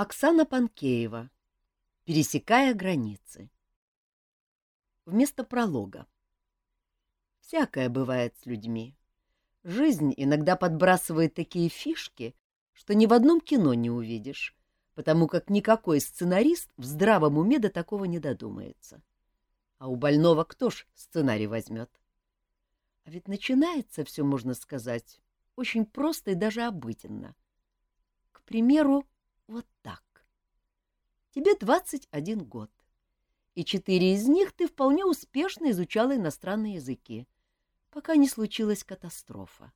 Оксана Панкеева. Пересекая границы. Вместо пролога. Всякое бывает с людьми. Жизнь иногда подбрасывает такие фишки, что ни в одном кино не увидишь, потому как никакой сценарист в здравом уме до такого не додумается. А у больного кто ж сценарий возьмет? А ведь начинается все, можно сказать, очень просто и даже обыденно. К примеру, вот так. Тебе 21 год, и четыре из них ты вполне успешно изучала иностранные языки, пока не случилась катастрофа.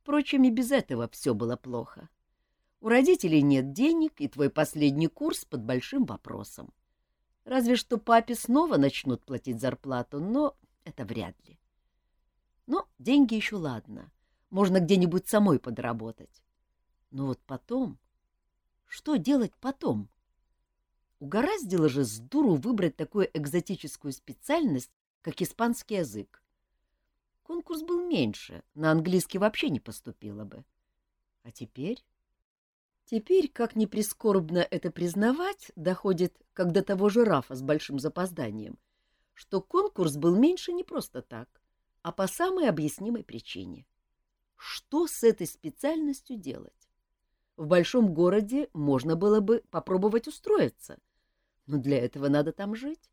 Впрочем, и без этого все было плохо. У родителей нет денег, и твой последний курс под большим вопросом. Разве что папе снова начнут платить зарплату, но это вряд ли. Но деньги еще ладно, можно где-нибудь самой подработать. Но вот потом что делать потом? Угораздило же с дуру выбрать такую экзотическую специальность, как испанский язык. Конкурс был меньше, на английский вообще не поступило бы. А теперь? Теперь, как ни прискорбно это признавать, доходит, как до того жирафа с большим запозданием, что конкурс был меньше не просто так, а по самой объяснимой причине. Что с этой специальностью делать? В большом городе можно было бы попробовать устроиться, но для этого надо там жить.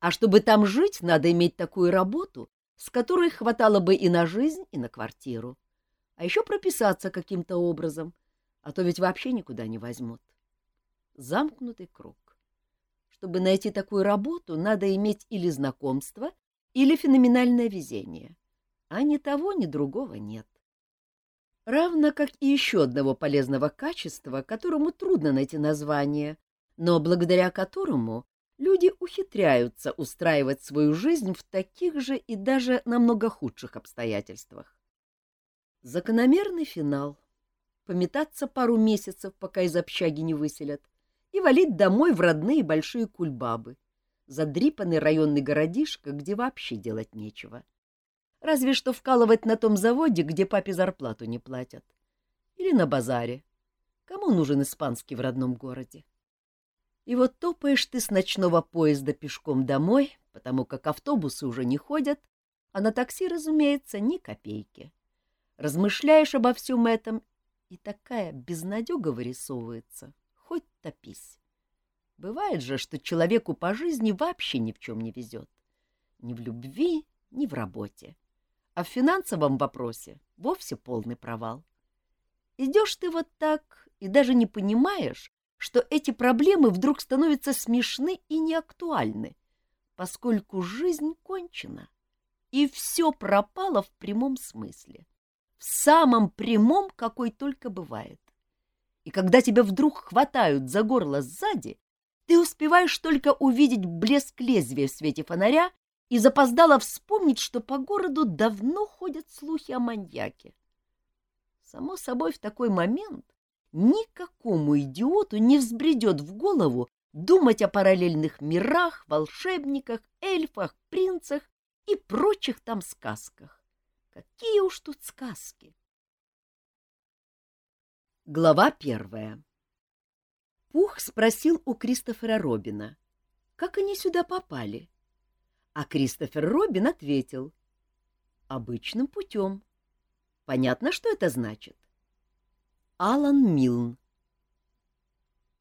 А чтобы там жить, надо иметь такую работу, с которой хватало бы и на жизнь, и на квартиру. А еще прописаться каким-то образом, а то ведь вообще никуда не возьмут. Замкнутый круг. Чтобы найти такую работу, надо иметь или знакомство, или феноменальное везение. А ни того, ни другого нет равно как и еще одного полезного качества, которому трудно найти название, но благодаря которому люди ухитряются устраивать свою жизнь в таких же и даже намного худших обстоятельствах. Закономерный финал. Пометаться пару месяцев, пока из общаги не выселят, и валить домой в родные большие кульбабы, задрипанный районный городишко, где вообще делать нечего. — Разве что вкалывать на том заводе, где папе зарплату не платят. Или на базаре. Кому нужен испанский в родном городе? И вот топаешь ты с ночного поезда пешком домой, потому как автобусы уже не ходят, а на такси, разумеется, ни копейки. Размышляешь обо всем этом, и такая безнадега вырисовывается, хоть топись. Бывает же, что человеку по жизни вообще ни в чем не везет. Ни в любви, ни в работе а в финансовом вопросе вовсе полный провал. Идешь ты вот так и даже не понимаешь, что эти проблемы вдруг становятся смешны и неактуальны, поскольку жизнь кончена, и все пропало в прямом смысле, в самом прямом, какой только бывает. И когда тебя вдруг хватают за горло сзади, ты успеваешь только увидеть блеск лезвия в свете фонаря и запоздала вспомнить, что по городу давно ходят слухи о маньяке. Само собой, в такой момент никакому идиоту не взбредет в голову думать о параллельных мирах, волшебниках, эльфах, принцах и прочих там сказках. Какие уж тут сказки! Глава первая Пух спросил у Кристофера Робина, как они сюда попали — а Кристофер Робин ответил. Обычным путем. Понятно, что это значит? Алан Милн.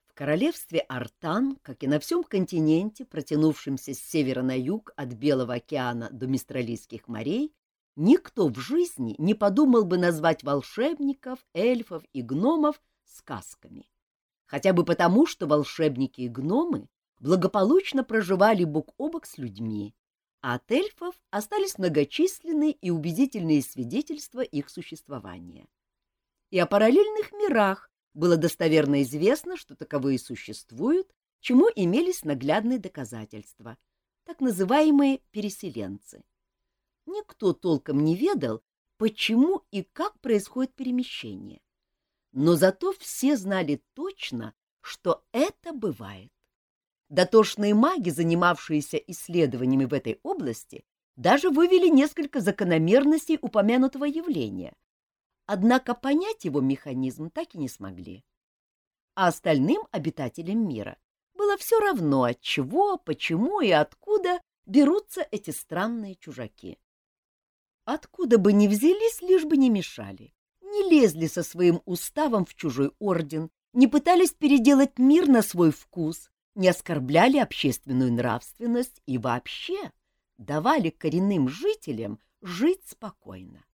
В королевстве Артан, как и на всем континенте, протянувшемся с севера на юг от Белого океана до Мистралийских морей, никто в жизни не подумал бы назвать волшебников, эльфов и гномов сказками. Хотя бы потому, что волшебники и гномы благополучно проживали бок о бок с людьми, а от эльфов остались многочисленные и убедительные свидетельства их существования. И о параллельных мирах было достоверно известно, что таковые существуют, чему имелись наглядные доказательства, так называемые переселенцы. Никто толком не ведал, почему и как происходит перемещение. Но зато все знали точно, что это бывает. Дотошные маги, занимавшиеся исследованиями в этой области, даже вывели несколько закономерностей упомянутого явления. Однако понять его механизм так и не смогли. а остальным обитателям мира было все равно, от чего, почему и откуда берутся эти странные чужаки. Откуда бы ни взялись, лишь бы не мешали, не лезли со своим уставом в чужой орден, не пытались переделать мир на свой вкус, не оскорбляли общественную нравственность и вообще давали коренным жителям жить спокойно.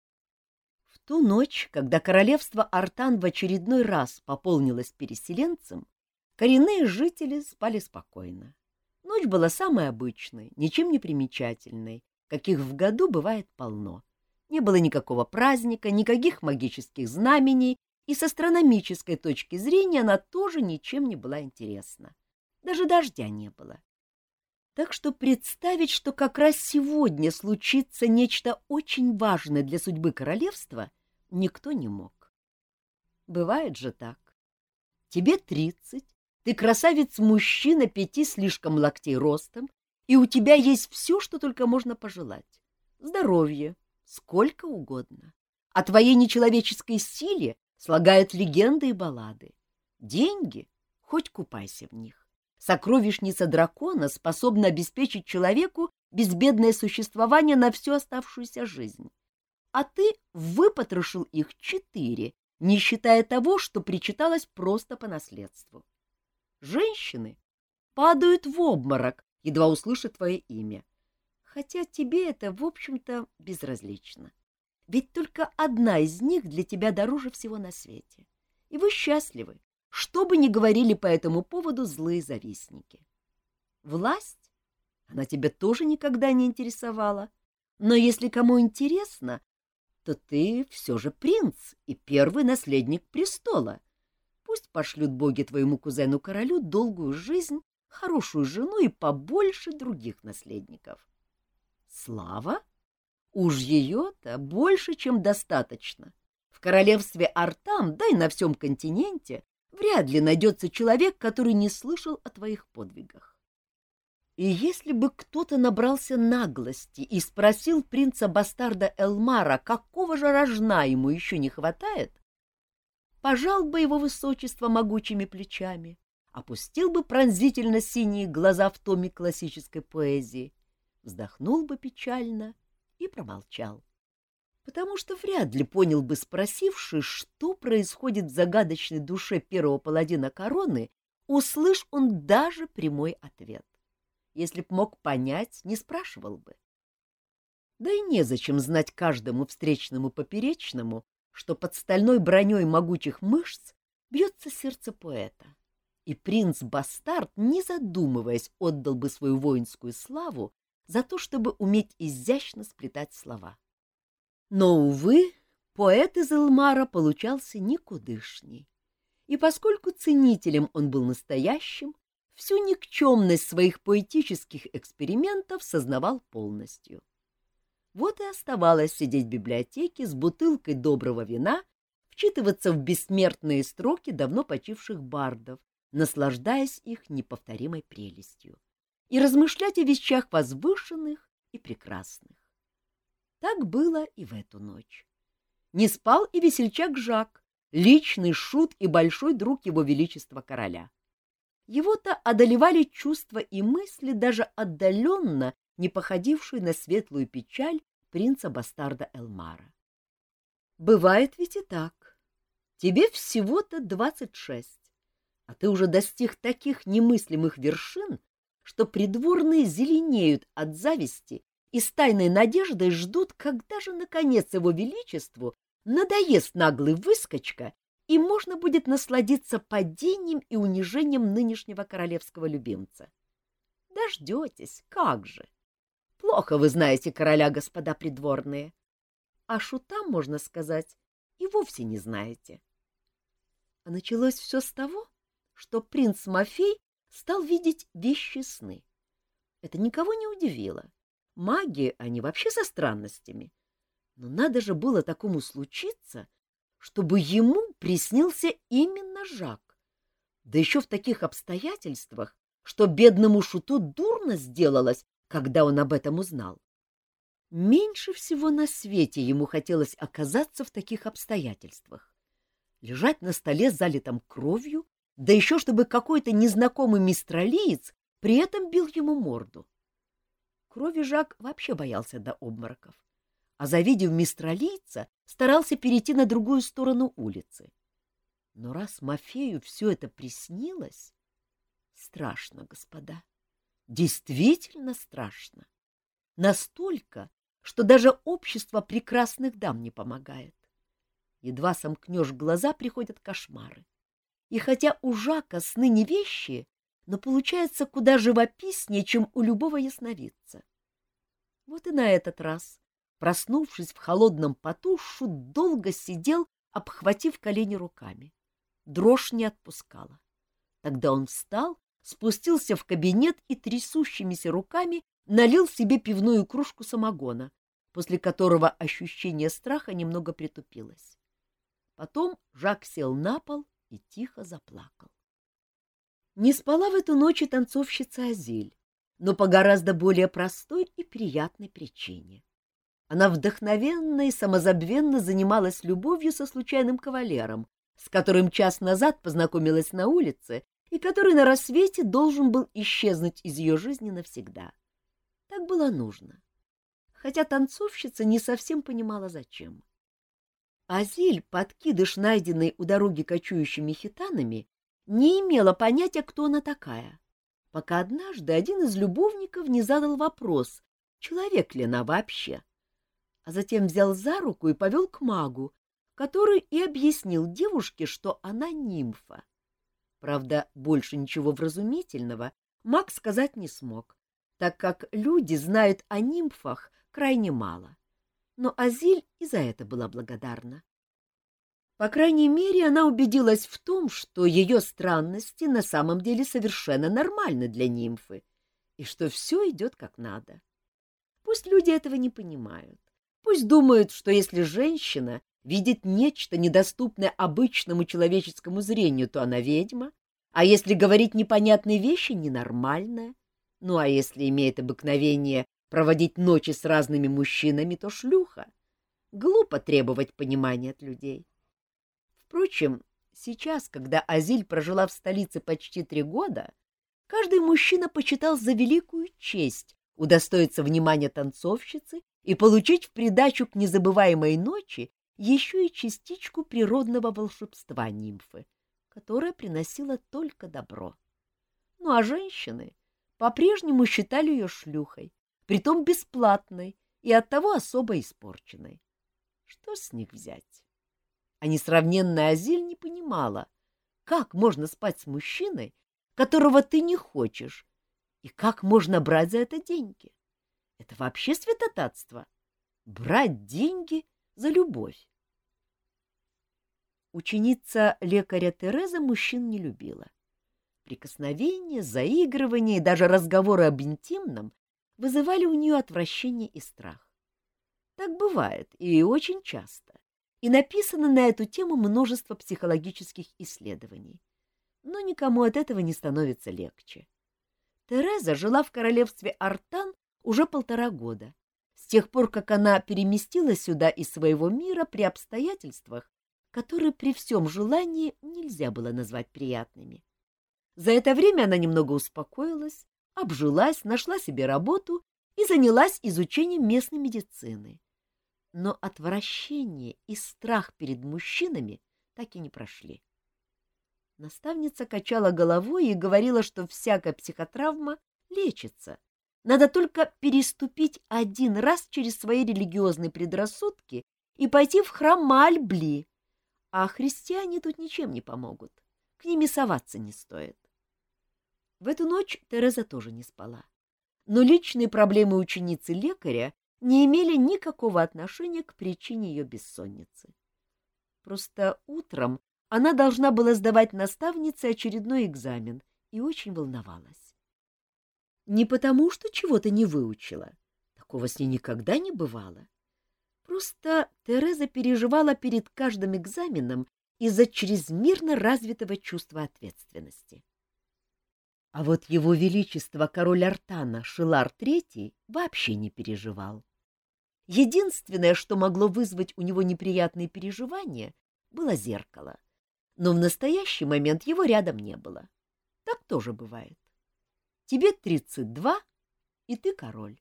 В ту ночь, когда королевство Артан в очередной раз пополнилось переселенцем, коренные жители спали спокойно. Ночь была самой обычной, ничем не примечательной, каких в году бывает полно. Не было никакого праздника, никаких магических знамений, и с астрономической точки зрения она тоже ничем не была интересна. Даже дождя не было. Так что представить, что как раз сегодня случится нечто очень важное для судьбы королевства, никто не мог. Бывает же так. Тебе тридцать, ты красавец-мужчина пяти слишком локтей ростом, и у тебя есть все, что только можно пожелать. Здоровье, сколько угодно. О твоей нечеловеческой силе слагают легенды и баллады. Деньги, хоть купайся в них. Сокровищница дракона способна обеспечить человеку безбедное существование на всю оставшуюся жизнь. А ты выпотрошил их четыре, не считая того, что причиталось просто по наследству. Женщины падают в обморок, едва услышат твое имя. Хотя тебе это, в общем-то, безразлично. Ведь только одна из них для тебя дороже всего на свете. И вы счастливы, что бы ни говорили по этому поводу злые завистники. Власть? Она тебя тоже никогда не интересовала. Но если кому интересно, то ты все же принц и первый наследник престола. Пусть пошлют боги твоему кузену-королю долгую жизнь, хорошую жену и побольше других наследников. Слава? Уж ее-то больше, чем достаточно. В королевстве Артам, да и на всем континенте, вряд ли найдется человек, который не слышал о твоих подвигах. И если бы кто-то набрался наглости и спросил принца-бастарда Элмара, какого же рожна ему еще не хватает, пожал бы его высочество могучими плечами, опустил бы пронзительно синие глаза в томе классической поэзии, вздохнул бы печально и промолчал. Потому что вряд ли понял бы спросивший, что происходит в загадочной душе первого паладина короны, услышь он даже прямой ответ. Если б мог понять, не спрашивал бы. Да и незачем знать каждому встречному поперечному, что под стальной броней могучих мышц бьется сердце поэта. И принц-бастард, не задумываясь, отдал бы свою воинскую славу за то, чтобы уметь изящно сплетать слова. Но, увы, поэт из Элмара получался никудышний. И поскольку ценителем он был настоящим, всю никчемность своих поэтических экспериментов сознавал полностью. Вот и оставалось сидеть в библиотеке с бутылкой доброго вина, вчитываться в бессмертные строки давно почивших бардов, наслаждаясь их неповторимой прелестью, и размышлять о вещах возвышенных и прекрасных. Так было и в эту ночь. Не спал и весельчак Жак, личный шут и большой друг его величества короля. Его-то одолевали чувства и мысли, даже отдаленно не походившую на светлую печаль принца-бастарда Элмара. Бывает ведь и так. Тебе всего-то двадцать шесть, а ты уже достиг таких немыслимых вершин, что придворные зеленеют от зависти и с тайной надеждой ждут, когда же, наконец, его величеству надоест наглый выскочка, и можно будет насладиться падением и унижением нынешнего королевского любимца. Дождетесь, как же! Плохо вы знаете короля, господа придворные. А шута, можно сказать, и вовсе не знаете. А началось все с того, что принц Мафей стал видеть вещи сны. Это никого не удивило. Маги, они вообще со странностями. Но надо же было такому случиться, чтобы ему приснился именно Жак. Да еще в таких обстоятельствах, что бедному шуту дурно сделалось, когда он об этом узнал. Меньше всего на свете ему хотелось оказаться в таких обстоятельствах. Лежать на столе, залитом кровью, да еще чтобы какой-то незнакомый мистралиец при этом бил ему морду. Крови Жак вообще боялся до обмороков, а завидев мистралийца, старался перейти на другую сторону улицы. Но раз Мафею все это приснилось, страшно, господа, действительно страшно. Настолько, что даже общество прекрасных дам не помогает. Едва сомкнешь глаза, приходят кошмары. И хотя у Жака сны не вещи, но получается куда живописнее, чем у любого ясновидца. Вот и на этот раз, проснувшись в холодном поту, Шут долго сидел, обхватив колени руками. Дрожь не отпускала. Тогда он встал, спустился в кабинет и трясущимися руками налил себе пивную кружку самогона, после которого ощущение страха немного притупилось. Потом Жак сел на пол и тихо заплакал. Не спала в эту ночь танцовщица Азиль, но по гораздо более простой и приятной причине. Она вдохновенно и самозабвенно занималась любовью со случайным кавалером, с которым час назад познакомилась на улице и который на рассвете должен был исчезнуть из ее жизни навсегда. Так было нужно. Хотя танцовщица не совсем понимала, зачем. Азиль, подкидыш, найденный у дороги кочующими хитанами, не имела понятия, кто она такая, пока однажды один из любовников не задал вопрос, человек ли она вообще, а затем взял за руку и повел к магу, который и объяснил девушке, что она нимфа. Правда, больше ничего вразумительного маг сказать не смог, так как люди знают о нимфах крайне мало. Но Азиль и за это была благодарна. По крайней мере, она убедилась в том, что ее странности на самом деле совершенно нормальны для нимфы, и что все идет как надо. Пусть люди этого не понимают. Пусть думают, что если женщина видит нечто недоступное обычному человеческому зрению, то она ведьма, а если говорить непонятные вещи — ненормальная. Ну а если имеет обыкновение проводить ночи с разными мужчинами, то шлюха. Глупо требовать понимания от людей. Впрочем, сейчас, когда Азиль прожила в столице почти три года, каждый мужчина почитал за великую честь удостоиться внимания танцовщицы и получить в придачу к незабываемой ночи еще и частичку природного волшебства нимфы, которая приносила только добро. Ну а женщины по-прежнему считали ее шлюхой, притом бесплатной и оттого особо испорченной. Что с них взять? А несравненная Азиль не понимала, как можно спать с мужчиной, которого ты не хочешь, и как можно брать за это деньги. Это вообще святотатство — брать деньги за любовь. Ученица лекаря Тереза мужчин не любила. Прикосновения, заигрывания и даже разговоры об интимном вызывали у нее отвращение и страх. Так бывает и очень часто и написано на эту тему множество психологических исследований. Но никому от этого не становится легче. Тереза жила в королевстве Артан уже полтора года, с тех пор, как она переместилась сюда из своего мира при обстоятельствах, которые при всем желании нельзя было назвать приятными. За это время она немного успокоилась, обжилась, нашла себе работу и занялась изучением местной медицины но отвращение и страх перед мужчинами так и не прошли. Наставница качала головой и говорила, что всякая психотравма лечится. Надо только переступить один раз через свои религиозные предрассудки и пойти в храм Маальбли, а христиане тут ничем не помогут. К ними соваться не стоит. В эту ночь Тереза тоже не спала. Но личные проблемы ученицы лекаря не имели никакого отношения к причине ее бессонницы. Просто утром она должна была сдавать наставнице очередной экзамен и очень волновалась. Не потому, что чего-то не выучила. Такого с ней никогда не бывало. Просто Тереза переживала перед каждым экзаменом из-за чрезмерно развитого чувства ответственности. А вот его величество король Артана Шилар III вообще не переживал. Единственное, что могло вызвать у него неприятные переживания, было зеркало. но в настоящий момент его рядом не было. Так тоже бывает. Тебе 32, и ты король.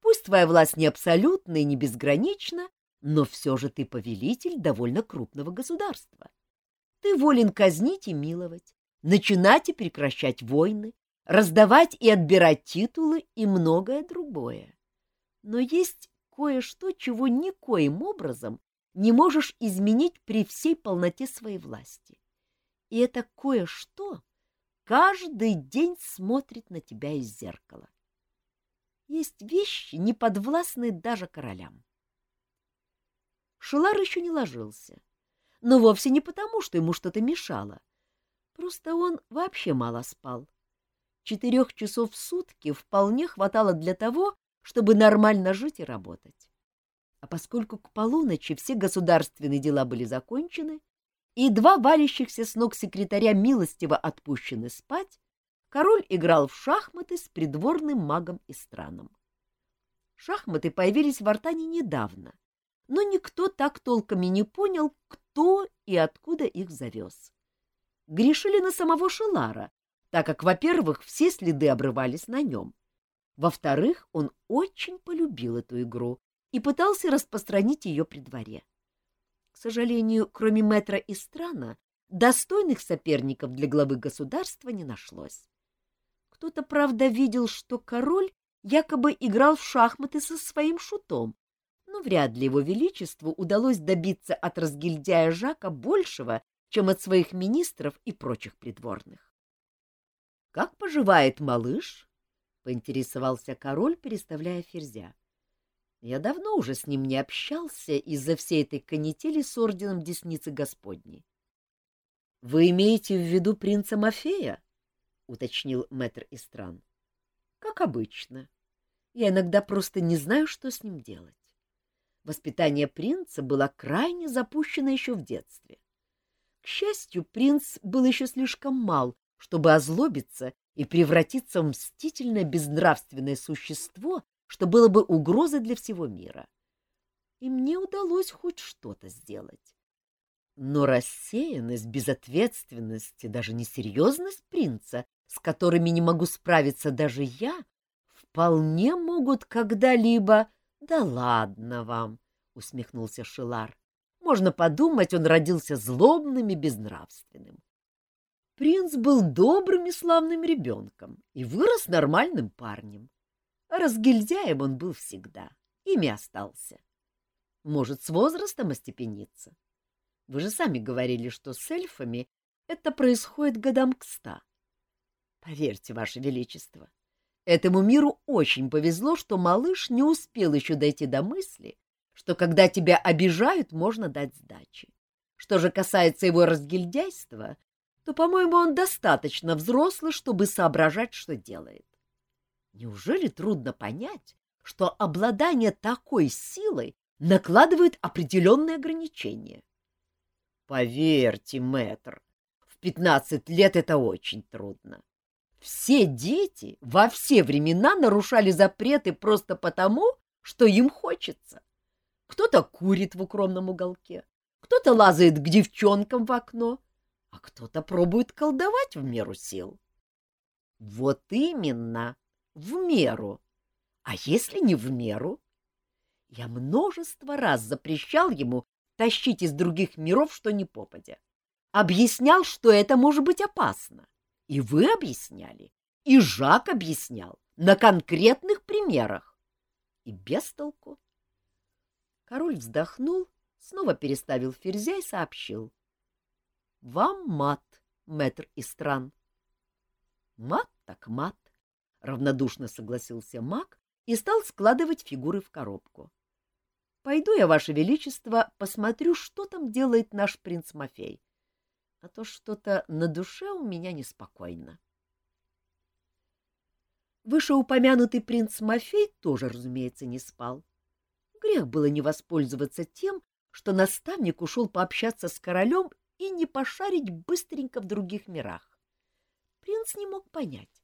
Пусть твоя власть не абсолютна и не безгранична, но все же ты повелитель довольно крупного государства. Ты волен казнить и миловать, начинать и прекращать войны, раздавать и отбирать титулы и многое другое. Но есть кое-что, чего никоим образом не можешь изменить при всей полноте своей власти. И это кое-что каждый день смотрит на тебя из зеркала. Есть вещи, не подвластные даже королям. Шелар еще не ложился, но вовсе не потому, что ему что-то мешало. Просто он вообще мало спал. Четырех часов в сутки вполне хватало для того, чтобы нормально жить и работать. А поскольку к полуночи все государственные дела были закончены, и два валящихся с ног секретаря милостиво отпущены спать, король играл в шахматы с придворным магом и страном. Шахматы появились в Артане недавно, но никто так толком и не понял, кто и откуда их завез. Грешили на самого Шелара, так как, во-первых, все следы обрывались на нем. Во-вторых, он очень полюбил эту игру и пытался распространить ее при дворе. К сожалению, кроме Метра и Страна, достойных соперников для главы государства не нашлось. Кто-то, правда, видел, что король якобы играл в шахматы со своим шутом, но вряд ли его величеству удалось добиться от разгильдяя Жака большего, чем от своих министров и прочих придворных. — Как поживает малыш? — поинтересовался король, переставляя ферзя. Я давно уже с ним не общался из-за всей этой канители с орденом Десницы Господней. — Вы имеете в виду принца Мафея? — уточнил мэтр Истран. — Как обычно. Я иногда просто не знаю, что с ним делать. Воспитание принца было крайне запущено еще в детстве. К счастью, принц был еще слишком мал, чтобы озлобиться и превратиться в мстительное безнравственное существо, что было бы угрозой для всего мира. И мне удалось хоть что-то сделать. Но рассеянность, безответственность и даже несерьезность принца, с которыми не могу справиться даже я, вполне могут когда-либо... — Да ладно вам, — усмехнулся Шилар. — Можно подумать, он родился злобным и безнравственным. Принц был добрым и славным ребенком и вырос нормальным парнем. Разгильдяем он был всегда, ими остался. Может, с возрастом остепениться? Вы же сами говорили, что с эльфами это происходит годам к ста. Поверьте, Ваше Величество, этому миру очень повезло, что малыш не успел еще дойти до мысли, что когда тебя обижают, можно дать сдачи. Что же касается его разгильдяйства, то, по-моему, он достаточно взрослый, чтобы соображать, что делает. Неужели трудно понять, что обладание такой силой накладывает определенные ограничения? Поверьте, мэтр, в пятнадцать лет это очень трудно. Все дети во все времена нарушали запреты просто потому, что им хочется. Кто-то курит в укромном уголке, кто-то лазает к девчонкам в окно, а кто-то пробует колдовать в меру сил. Вот именно, в меру. А если не в меру? Я множество раз запрещал ему тащить из других миров что ни попадя. Объяснял, что это может быть опасно. И вы объясняли, и Жак объяснял на конкретных примерах. И без толку. Король вздохнул, снова переставил ферзя и сообщил. — Вам мат, мэтр Истран. — Мат так мат. — равнодушно согласился маг и стал складывать фигуры в коробку. — Пойду я, Ваше Величество, посмотрю, что там делает наш принц Мафей, а то что-то на душе у меня неспокойно. Вышеупомянутый принц Мафей тоже, разумеется, не спал. Грех было не воспользоваться тем, что наставник ушел пообщаться с королем и не пошарить быстренько в других мирах. Принц не мог понять,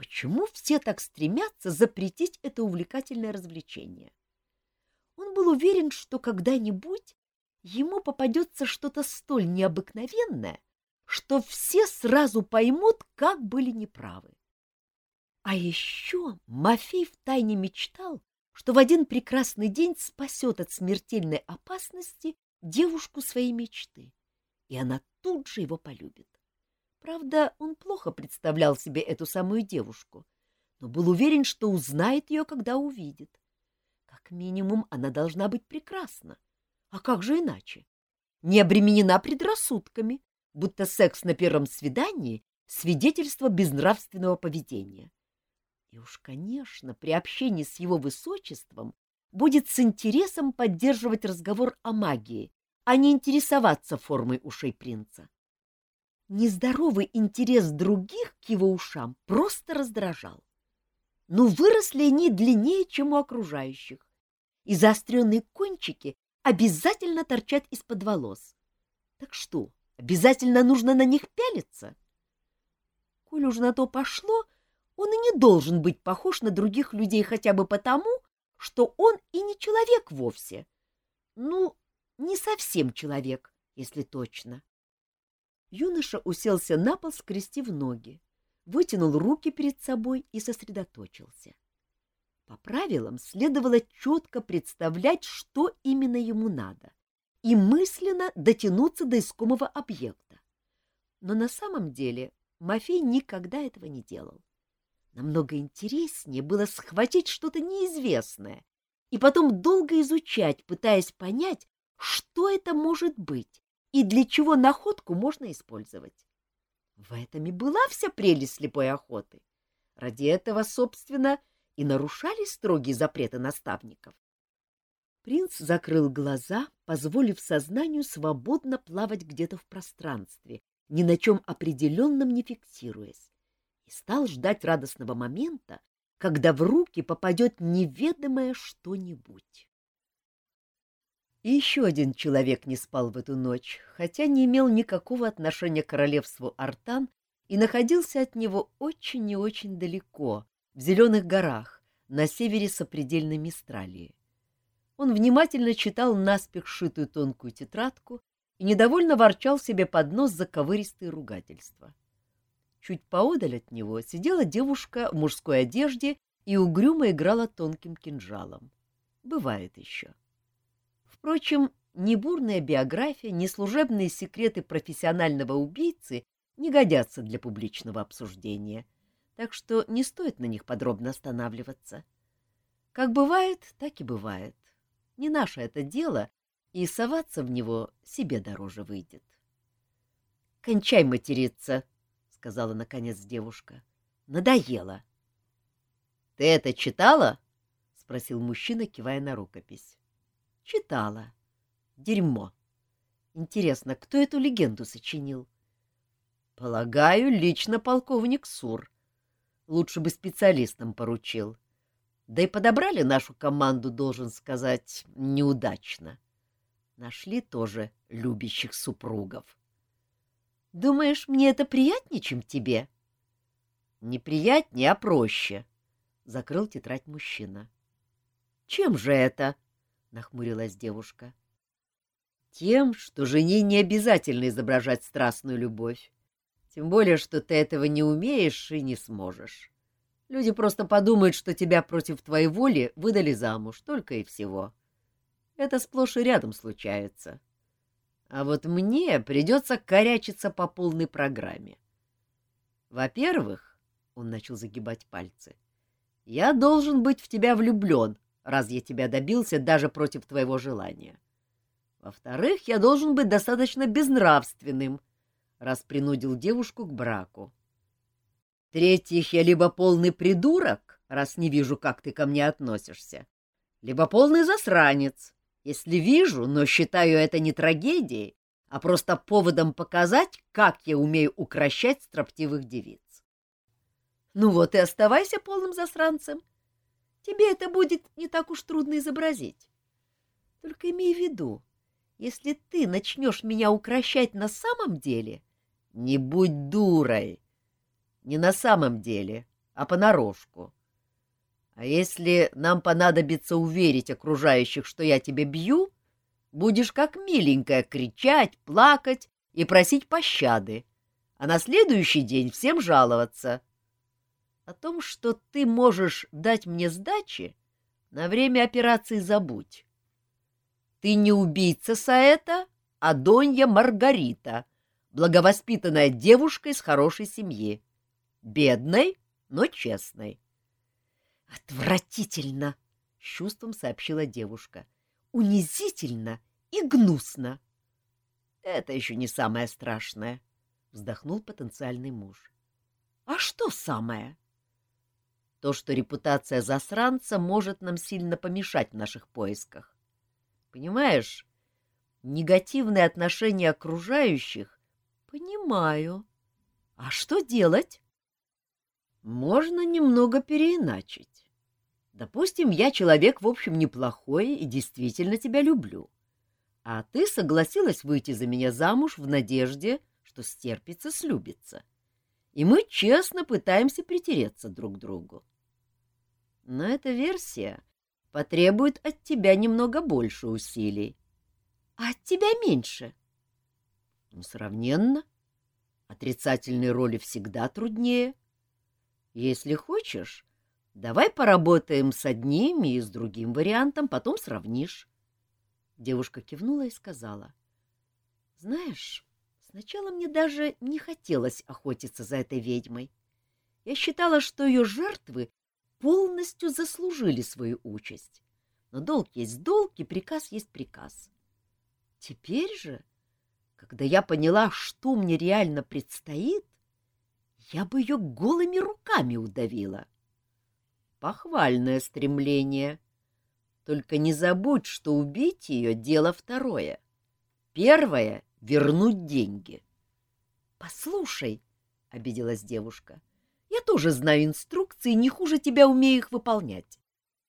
Почему все так стремятся запретить это увлекательное развлечение? Он был уверен, что когда-нибудь ему попадется что-то столь необыкновенное, что все сразу поймут, как были неправы. А еще Мафей втайне мечтал, что в один прекрасный день спасет от смертельной опасности девушку своей мечты, и она тут же его полюбит. Правда, он плохо представлял себе эту самую девушку, но был уверен, что узнает ее, когда увидит. Как минимум, она должна быть прекрасна. А как же иначе? Не обременена предрассудками, будто секс на первом свидании — свидетельство безнравственного поведения. И уж, конечно, при общении с его высочеством будет с интересом поддерживать разговор о магии, а не интересоваться формой ушей принца. Нездоровый интерес других к его ушам просто раздражал. Но выросли они длиннее, чем у окружающих, и заостренные кончики обязательно торчат из-под волос. Так что, обязательно нужно на них пялиться? Коль уж на то пошло, он и не должен быть похож на других людей хотя бы потому, что он и не человек вовсе. Ну, не совсем человек, если точно. Юноша уселся на пол, скрестив ноги, вытянул руки перед собой и сосредоточился. По правилам следовало четко представлять, что именно ему надо, и мысленно дотянуться до искомого объекта. Но на самом деле Мафей никогда этого не делал. Намного интереснее было схватить что-то неизвестное и потом долго изучать, пытаясь понять, что это может быть и для чего находку можно использовать. В этом и была вся прелесть слепой охоты. Ради этого, собственно, и нарушали строгие запреты наставников. Принц закрыл глаза, позволив сознанию свободно плавать где-то в пространстве, ни на чем определенном не фиксируясь и стал ждать радостного момента, когда в руки попадет неведомое что-нибудь. И еще один человек не спал в эту ночь, хотя не имел никакого отношения к королевству Артан и находился от него очень и очень далеко, в зеленых горах, на севере сопредельной Мистралии. Он внимательно читал наспех сшитую тонкую тетрадку и недовольно ворчал себе под нос заковыристые ругательства. Чуть поодаль от него сидела девушка в мужской одежде и угрюмо играла тонким кинжалом. Бывает еще. Впрочем, ни бурная биография, ни служебные секреты профессионального убийцы не годятся для публичного обсуждения, так что не стоит на них подробно останавливаться. Как бывает, так и бывает. Не наше это дело, и соваться в него себе дороже выйдет. — Кончай материться, — сказала наконец девушка. — Надоело. — Ты это читала? — спросил мужчина, кивая на рукопись. — Читала. Дерьмо. Интересно, кто эту легенду сочинил? — Полагаю, лично полковник Сур. Лучше бы специалистам поручил. Да и подобрали нашу команду, должен сказать, неудачно. Нашли тоже любящих супругов. — Думаешь, мне это приятнее, чем тебе? — Не приятнее, а проще, — закрыл тетрадь мужчина. — Чем же это? — нахмурилась девушка. — Тем, что жене не обязательно изображать страстную любовь. Тем более, что ты этого не умеешь и не сможешь. Люди просто подумают, что тебя против твоей воли выдали замуж, только и всего. Это сплошь и рядом случается. — а вот мне придется корячиться по полной программе. Во-первых, — он начал загибать пальцы, — я должен быть в тебя влюблен, раз я тебя добился даже против твоего желания. Во-вторых, я должен быть достаточно безнравственным, раз принудил девушку к браку. В-третьих, я либо полный придурок, раз не вижу, как ты ко мне относишься, либо полный засранец, если вижу, но считаю это не трагедией, а просто поводом показать, как я умею укращать строптивых девиц. Ну вот и оставайся полным засранцем. Тебе это будет не так уж трудно изобразить. Только имей в виду, если ты начнешь меня укращать на самом деле, не будь дурой. Не на самом деле, а понарошку. А если нам понадобится уверить окружающих, что я тебя бью, будешь как миленькая кричать, плакать и просить пощады, а на следующий день всем жаловаться. О том, что ты можешь дать мне сдачи, на время операции забудь. Ты не убийца Саэта, а Донья Маргарита, благовоспитанная девушка из хорошей семьи. Бедной, но честной. — Отвратительно! — с чувством сообщила девушка. — Унизительно и гнусно. — Это еще не самое страшное, — вздохнул потенциальный муж. — А что самое? — То, что репутация засранца может нам сильно помешать в наших поисках. Понимаешь, негативные отношения окружающих... Понимаю. А что делать? Можно немного переиначить. Допустим, я человек, в общем, неплохой и действительно тебя люблю. А ты согласилась выйти за меня замуж в надежде, что стерпится, слюбится. И мы честно пытаемся притереться друг к другу. Но эта версия потребует от тебя немного больше усилий. А от тебя меньше. Ну, сравненно. Отрицательные роли всегда труднее. Если хочешь, давай поработаем с одним и с другим вариантом, потом сравнишь. Девушка кивнула и сказала. — Знаешь, сначала мне даже не хотелось охотиться за этой ведьмой. Я считала, что ее жертвы полностью заслужили свою участь. Но долг есть долг, и приказ есть приказ. Теперь же, когда я поняла, что мне реально предстоит, я бы ее голыми руками удавила. Похвальное стремление. Только не забудь, что убить ее — дело второе. Первое — вернуть деньги. — Послушай, — обиделась девушка, я тоже знаю инструкции, не хуже тебя умею их выполнять.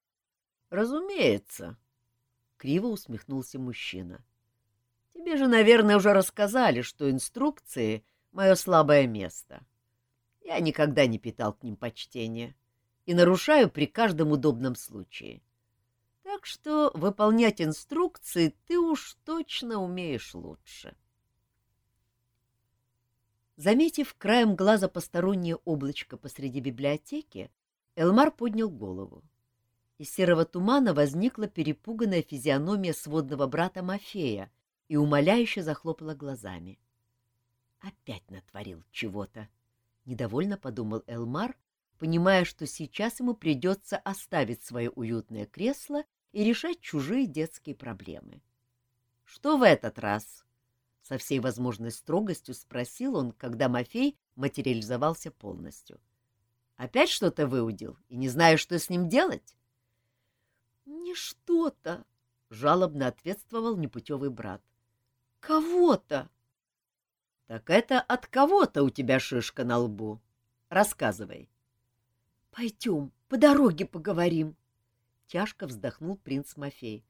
— Разумеется, — криво усмехнулся мужчина. — Тебе же, наверное, уже рассказали, что инструкции — мое слабое место. Я никогда не питал к ним почтения и нарушаю при каждом удобном случае. Так что выполнять инструкции ты уж точно умеешь лучше. — Заметив краем глаза постороннее облачко посреди библиотеки, Элмар поднял голову. Из серого тумана возникла перепуганная физиономия сводного брата Мафея и умоляюще захлопала глазами. «Опять натворил чего-то», — недовольно подумал Элмар, понимая, что сейчас ему придется оставить свое уютное кресло и решать чужие детские проблемы. «Что в этот раз?» Со всей возможной строгостью спросил он, когда Мафей материализовался полностью. «Опять что-то выудил и не знаю, что с ним делать?» «Не что-то», — жалобно ответствовал непутевый брат. «Кого-то». «Так это от кого-то у тебя шишка на лбу. Рассказывай». «Пойдем, по дороге поговорим», — тяжко вздохнул принц Мафей.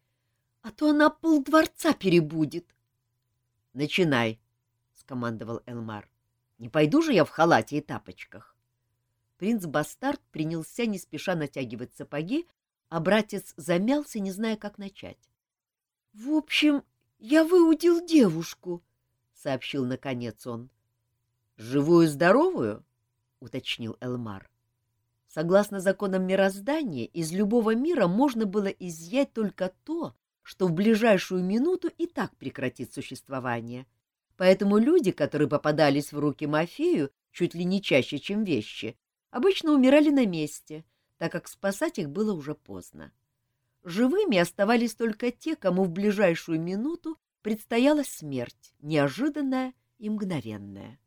«А то она полдворца перебудет». — Начинай, — скомандовал Элмар. — Не пойду же я в халате и тапочках. Принц-бастард принялся не спеша натягивать сапоги, а братец замялся, не зная, как начать. — В общем, я выудил девушку, — сообщил наконец он. — Живую-здоровую? — уточнил Элмар. Согласно законам мироздания, из любого мира можно было изъять только то, что в ближайшую минуту и так прекратит существование. Поэтому люди, которые попадались в руки мафию, чуть ли не чаще, чем вещи, обычно умирали на месте, так как спасать их было уже поздно. Живыми оставались только те, кому в ближайшую минуту предстояла смерть, неожиданная и мгновенная.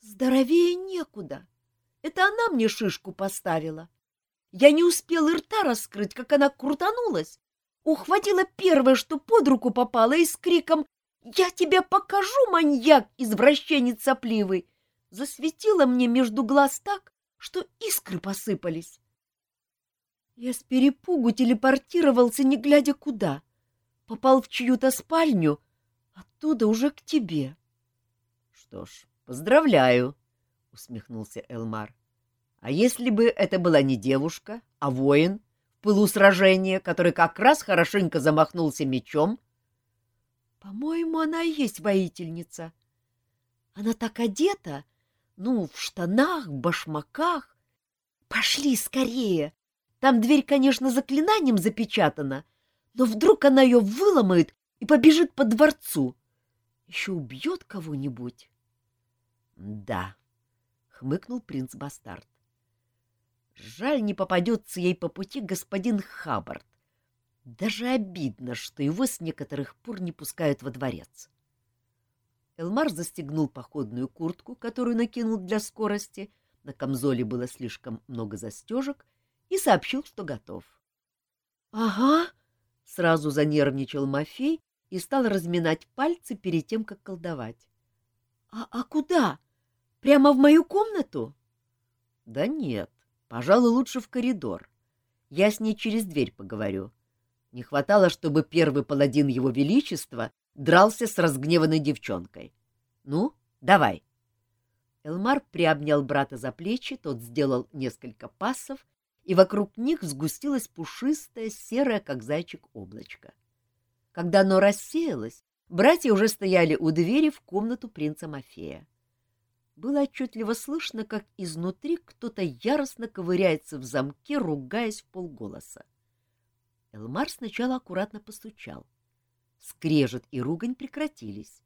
«Здоровее некуда! Это она мне шишку поставила!» Я не успел рта раскрыть, как она крутанулась ухватила первое, что под руку попало, и с криком «Я тебя покажу, маньяк, извращенец сопливый!» засветила мне между глаз так, что искры посыпались. Я с перепугу телепортировался, не глядя куда. Попал в чью-то спальню, оттуда уже к тебе. — Что ж, поздравляю, — усмехнулся Элмар. — А если бы это была не девушка, а воин? — пылу сражения, который как раз хорошенько замахнулся мечом. По-моему, она и есть воительница. Она так одета, ну, в штанах, башмаках. Пошли скорее. Там дверь, конечно, заклинанием запечатана, но вдруг она ее выломает и побежит по дворцу. Еще убьет кого-нибудь. — Да, — хмыкнул принц-бастард. Жаль, не попадется ей по пути господин Хаббард. Даже обидно, что его с некоторых пор не пускают во дворец. Элмар застегнул походную куртку, которую накинул для скорости, на камзоле было слишком много застежек, и сообщил, что готов. — Ага, — сразу занервничал Мафей и стал разминать пальцы перед тем, как колдовать. «А, — А куда? Прямо в мою комнату? — Да нет, пожалуй, лучше в коридор. Я с ней через дверь поговорю. Не хватало, чтобы первый паладин его величества дрался с разгневанной девчонкой. Ну, давай. Элмар приобнял брата за плечи, тот сделал несколько пассов, и вокруг них сгустилось пушистое, серое, как зайчик, облачко. Когда оно рассеялось, братья уже стояли у двери в комнату принца Мафея. Было отчетливо слышно, как изнутри кто-то яростно ковыряется в замке, ругаясь в полголоса. Элмар сначала аккуратно постучал. Скрежет и ругань прекратились.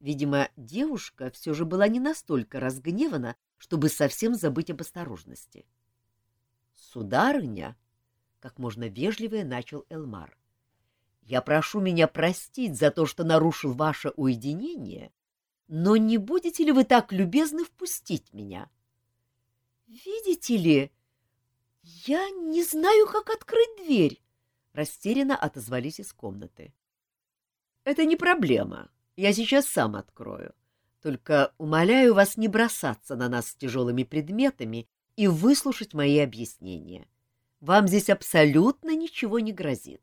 Видимо, девушка все же была не настолько разгневана, чтобы совсем забыть об осторожности. — Сударыня, — как можно вежливее начал Элмар, — я прошу меня простить за то, что нарушил ваше уединение, но не будете ли вы так любезны впустить меня? — Видите ли, я не знаю, как открыть дверь, — растерянно отозвались из комнаты. Это не проблема. Я сейчас сам открою. Только умоляю вас не бросаться на нас с тяжелыми предметами и выслушать мои объяснения. Вам здесь абсолютно ничего не грозит.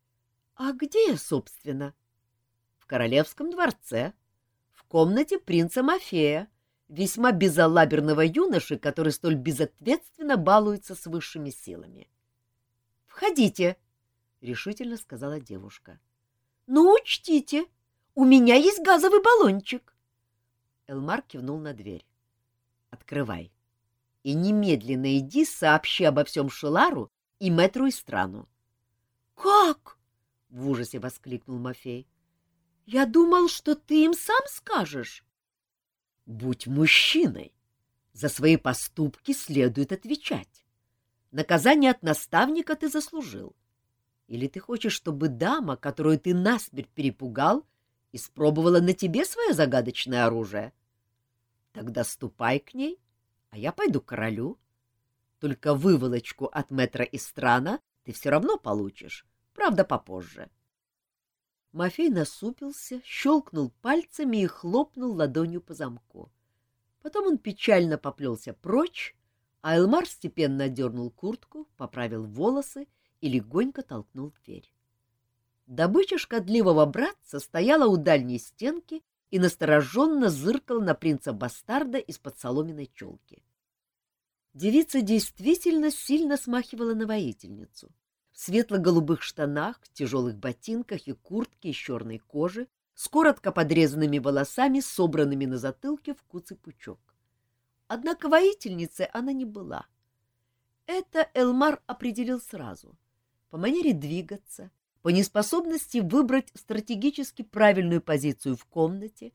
— А где я, собственно? — В королевском дворце, комнате принца Мафея, весьма безалаберного юноши, который столь безответственно балуется с высшими силами. — Входите, — решительно сказала девушка. Но учтите, у меня есть газовый баллончик. Элмар кивнул на дверь. Открывай. И немедленно иди сообщи обо всем Шелару и мэтру и страну. Как? В ужасе воскликнул Мафей. Я думал, что ты им сам скажешь. Будь мужчиной. За свои поступки следует отвечать. Наказание от наставника ты заслужил. Или ты хочешь, чтобы дама, которую ты насмерть перепугал, испробовала на тебе свое загадочное оружие? Тогда ступай к ней, а я пойду к королю. Только выволочку от метра из страна ты все равно получишь, правда, попозже. Мафей насупился, щелкнул пальцами и хлопнул ладонью по замку. Потом он печально поплелся прочь, а Элмар степенно дернул куртку, поправил волосы и легонько толкнул дверь. Добыча шкодливого братца стояла у дальней стенки и настороженно зыркала на принца-бастарда из-под соломенной челки. Девица действительно сильно смахивала на воительницу. Светло-голубых штанах, тяжелых ботинках и куртке из черной кожи, с коротко подрезанными волосами, собранными на затылке в куцый пучок. Однако воительницей она не была. Это Элмар определил сразу — по манере двигаться, по неспособности выбрать стратегически правильную позицию в комнате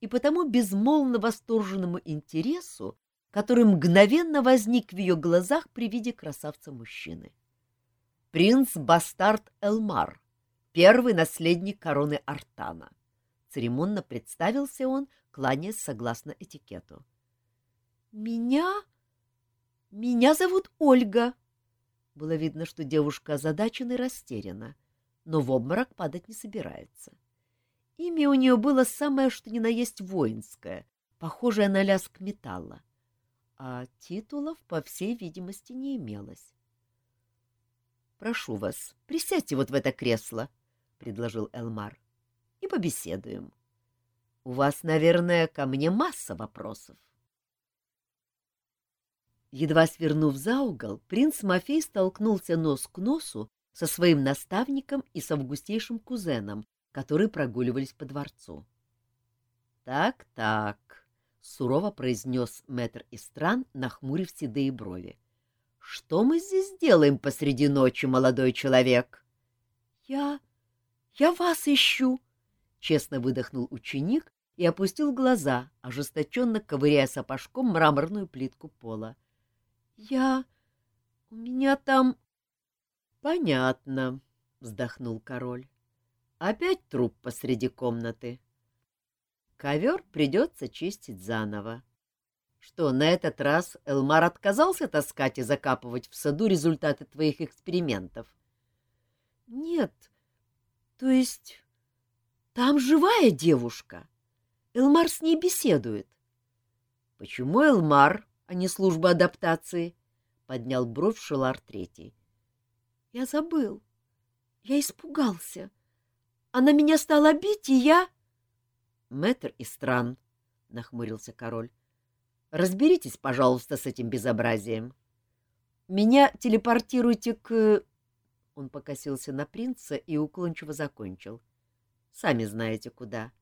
и потому безмолвно восторженному интересу, который мгновенно возник в ее глазах при виде красавца-мужчины. Принц-бастард Элмар, первый наследник короны Артана. Церемонно представился он, кланяясь согласно этикету. — Меня... меня зовут Ольга, было видно, что девушка озадачена и растеряна, но в обморок падать не собирается. Имя у нее было самое что ни на есть воинское, похожее на лязг металла, а титулов, по всей видимости, не имелось. — Прошу вас, присядьте вот в это кресло, — предложил Элмар, — и побеседуем. У вас, наверное, ко мне масса вопросов. Едва свернув за угол, принц Мафей столкнулся нос к носу со своим наставником и с августейшим кузеном, которые прогуливались по дворцу. «Так-так», — сурово произнес мэтр Истран, нахмурив седые брови. «Что мы здесь делаем посреди ночи, молодой человек?» «Я... я вас ищу», — честно выдохнул ученик и опустил глаза, ожесточенно ковыряя сапожком мраморную плитку пола. «Я... у меня там...» «Понятно», — вздохнул король. «Опять труп посреди комнаты. Ковер придется чистить заново. Что, на этот раз Элмар отказался таскать и закапывать в саду результаты твоих экспериментов?» «Нет, то есть там живая девушка. Элмар с ней беседует». «Почему Элмар, а не служба адаптации?» — поднял бровь Шелар Третий. Я забыл. Я испугался. Она меня стала бить, и я... — Мэтр и стран, — нахмурился король. — Разберитесь, пожалуйста, с этим безобразием. Меня телепортируйте к... Он покосился на принца и уклончиво закончил. — Сами знаете, куда.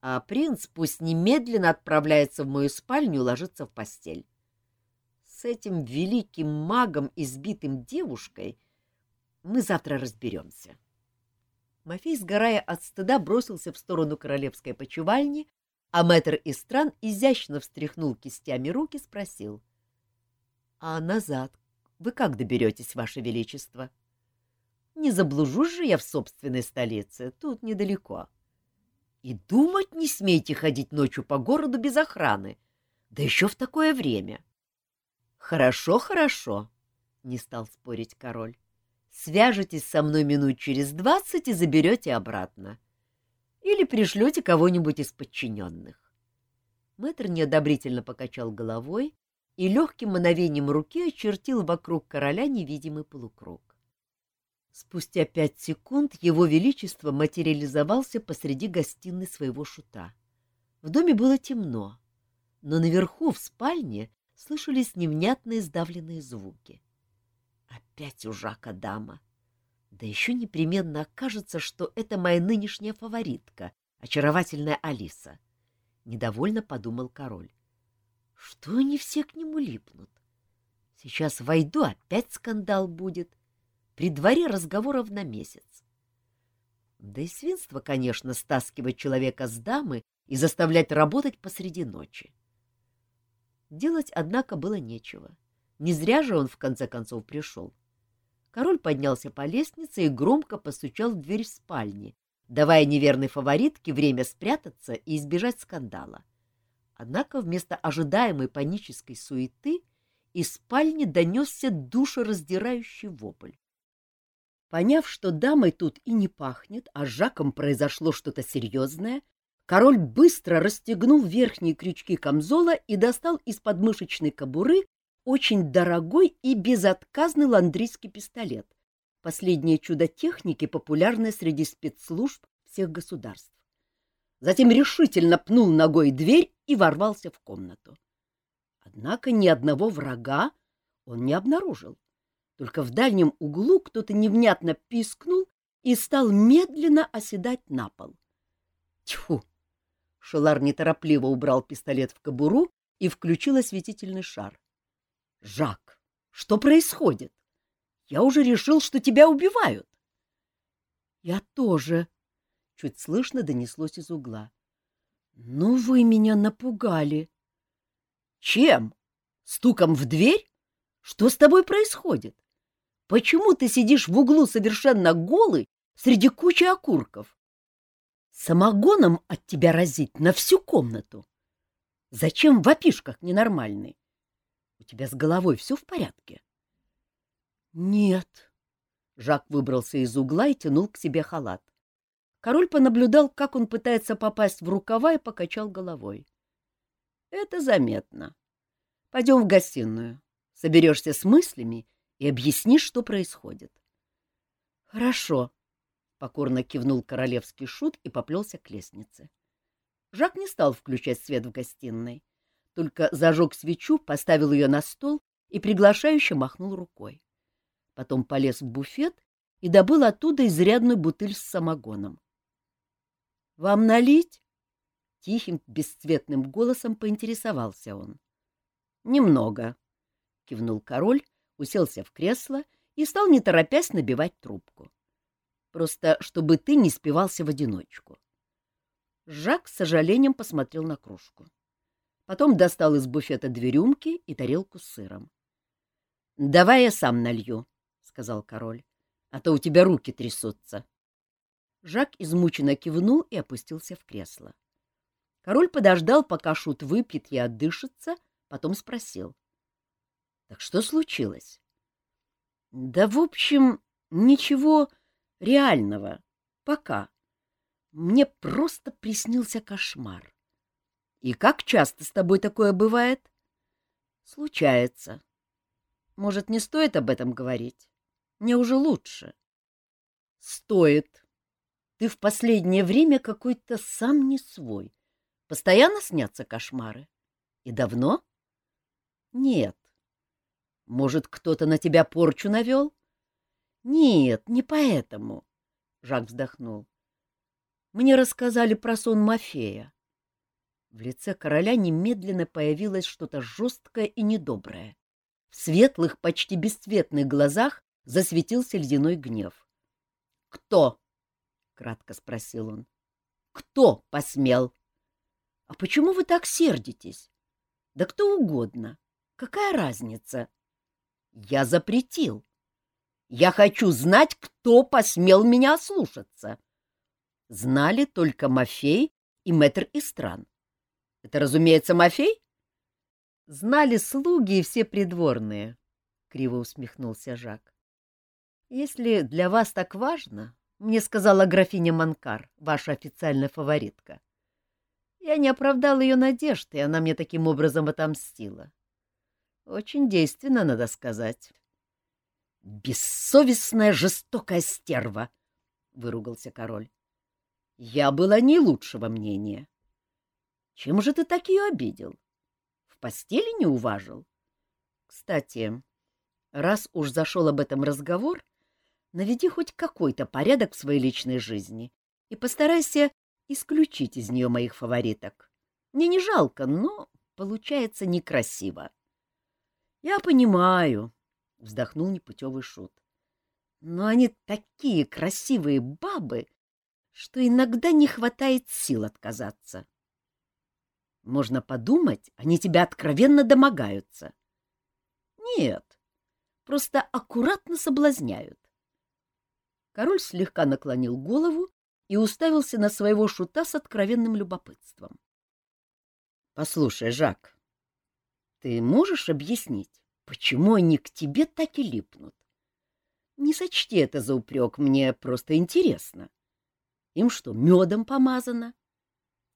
А принц пусть немедленно отправляется в мою спальню и ложится в постель. С этим великим магом, избитым девушкой — мы завтра разберемся. Мафей, сгорая от стыда, бросился в сторону королевской почевальни, а мэтр из стран изящно встряхнул кистями руки, спросил. — А назад вы как доберетесь, ваше величество? — Не заблужусь же я в собственной столице, тут недалеко. И думать не смейте ходить ночью по городу без охраны, да еще в такое время. — Хорошо, хорошо, — не стал спорить король. Свяжетесь со мной минут через двадцать и заберете обратно. Или пришлете кого-нибудь из подчиненных. Мэтр неодобрительно покачал головой и легким мановением руки очертил вокруг короля невидимый полукруг. Спустя пять секунд его величество материализовался посреди гостиной своего шута. В доме было темно, но наверху, в спальне, слышались невнятные сдавленные звуки. Опять ужака дама. Да еще непременно окажется, что это моя нынешняя фаворитка, очаровательная Алиса. Недовольно подумал король. Что они все к нему липнут? Сейчас войду, опять скандал будет. При дворе разговоров на месяц. Да и свинство, конечно, стаскивать человека с дамы и заставлять работать посреди ночи. Делать, однако, было нечего. Не зря же он, в конце концов, пришел. Король поднялся по лестнице и громко постучал в дверь спальни, давая неверной фаворитке время спрятаться и избежать скандала. Однако вместо ожидаемой панической суеты из спальни донесся душераздирающий вопль. Поняв, что дамой тут и не пахнет, а с Жаком произошло что-то серьезное, король быстро расстегнул верхние крючки камзола и достал из подмышечной кобуры очень дорогой и безотказный ландрийский пистолет, последнее чудо техники, популярное среди спецслужб всех государств. Затем решительно пнул ногой дверь и ворвался в комнату. Однако ни одного врага он не обнаружил. Только в дальнем углу кто-то невнятно пискнул и стал медленно оседать на пол. Тьфу! Шелар неторопливо убрал пистолет в кобуру и включил осветительный шар. Жак, что происходит? Я уже решил, что тебя убивают. Я тоже, чуть слышно донеслось из угла. Ну вы меня напугали. Чем? Стуком в дверь? Что с тобой происходит? Почему ты сидишь в углу совершенно голый среди кучи окурков? Самогоном от тебя разить на всю комнату. Зачем вопишь, как ненормальный? У тебя с головой все в порядке? — Нет. Жак выбрался из угла и тянул к себе халат. Король понаблюдал, как он пытается попасть в рукава, и покачал головой. — Это заметно. Пойдем в гостиную. Соберешься с мыслями и объяснишь, что происходит. — Хорошо, — покорно кивнул королевский шут и поплелся к лестнице. Жак не стал включать свет в гостиной только зажег свечу, поставил ее на стол и приглашающе махнул рукой. Потом полез в буфет и добыл оттуда изрядную бутыль с самогоном. Вам налить? Тихим, бесцветным голосом поинтересовался он. Немного, кивнул король, уселся в кресло и стал, не торопясь, набивать трубку. Просто чтобы ты не спивался в одиночку. Жак с сожалением посмотрел на кружку. Потом достал из буфета две рюмки и тарелку с сыром. — Давай я сам налью, — сказал король, — а то у тебя руки трясутся. Жак измученно кивнул и опустился в кресло. Король подождал, пока Шут выпьет и отдышится, потом спросил. — Так что случилось? — Да, в общем, ничего реального. Пока. Мне просто приснился кошмар. И как часто с тобой такое бывает? Случается. Может, не стоит об этом говорить? Мне уже лучше. Стоит. Ты в последнее время какой-то сам не свой. Постоянно снятся кошмары? И давно? Нет. Может, кто-то на тебя порчу навел? Нет, не поэтому. Жак вздохнул. Мне рассказали про сон Мафея. В лице короля немедленно появилось что-то жесткое и недоброе. В светлых, почти бесцветных глазах засветился ледяной гнев. — Кто? — кратко спросил он. — Кто посмел? — А почему вы так сердитесь? — Да кто угодно. Какая разница? — Я запретил. Я хочу знать, кто посмел меня ослушаться. Знали только Мафей и мэтр Истран. Это, разумеется, Мафей? Знали слуги и все придворные, — криво усмехнулся Жак. Если для вас так важно, мне сказала графиня Манкар, ваша официальная фаворитка. Я не оправдал ее надежд, и она мне таким образом отомстила. Очень действенно, надо сказать. — Бессовестная жестокая стерва! — выругался король. — Я была не лучшего мнения. Чем же ты так ее обидел? В постели не уважил? Кстати, раз уж зашел об этом разговор, наведи хоть какой-то порядок в своей личной жизни и постарайся исключить из нее моих фавориток. Мне не жалко, но получается некрасиво. — Я понимаю, — вздохнул непутевый шут. — Но они такие красивые бабы, что иногда не хватает сил отказаться. — можно подумать, они тебя откровенно домогаются. Нет, просто аккуратно соблазняют. Король слегка наклонил голову и уставился на своего шута с откровенным любопытством. — Послушай, Жак, ты можешь объяснить, почему они к тебе так и липнут? Не сочти это за упрек, мне просто интересно. Им что, медом помазано?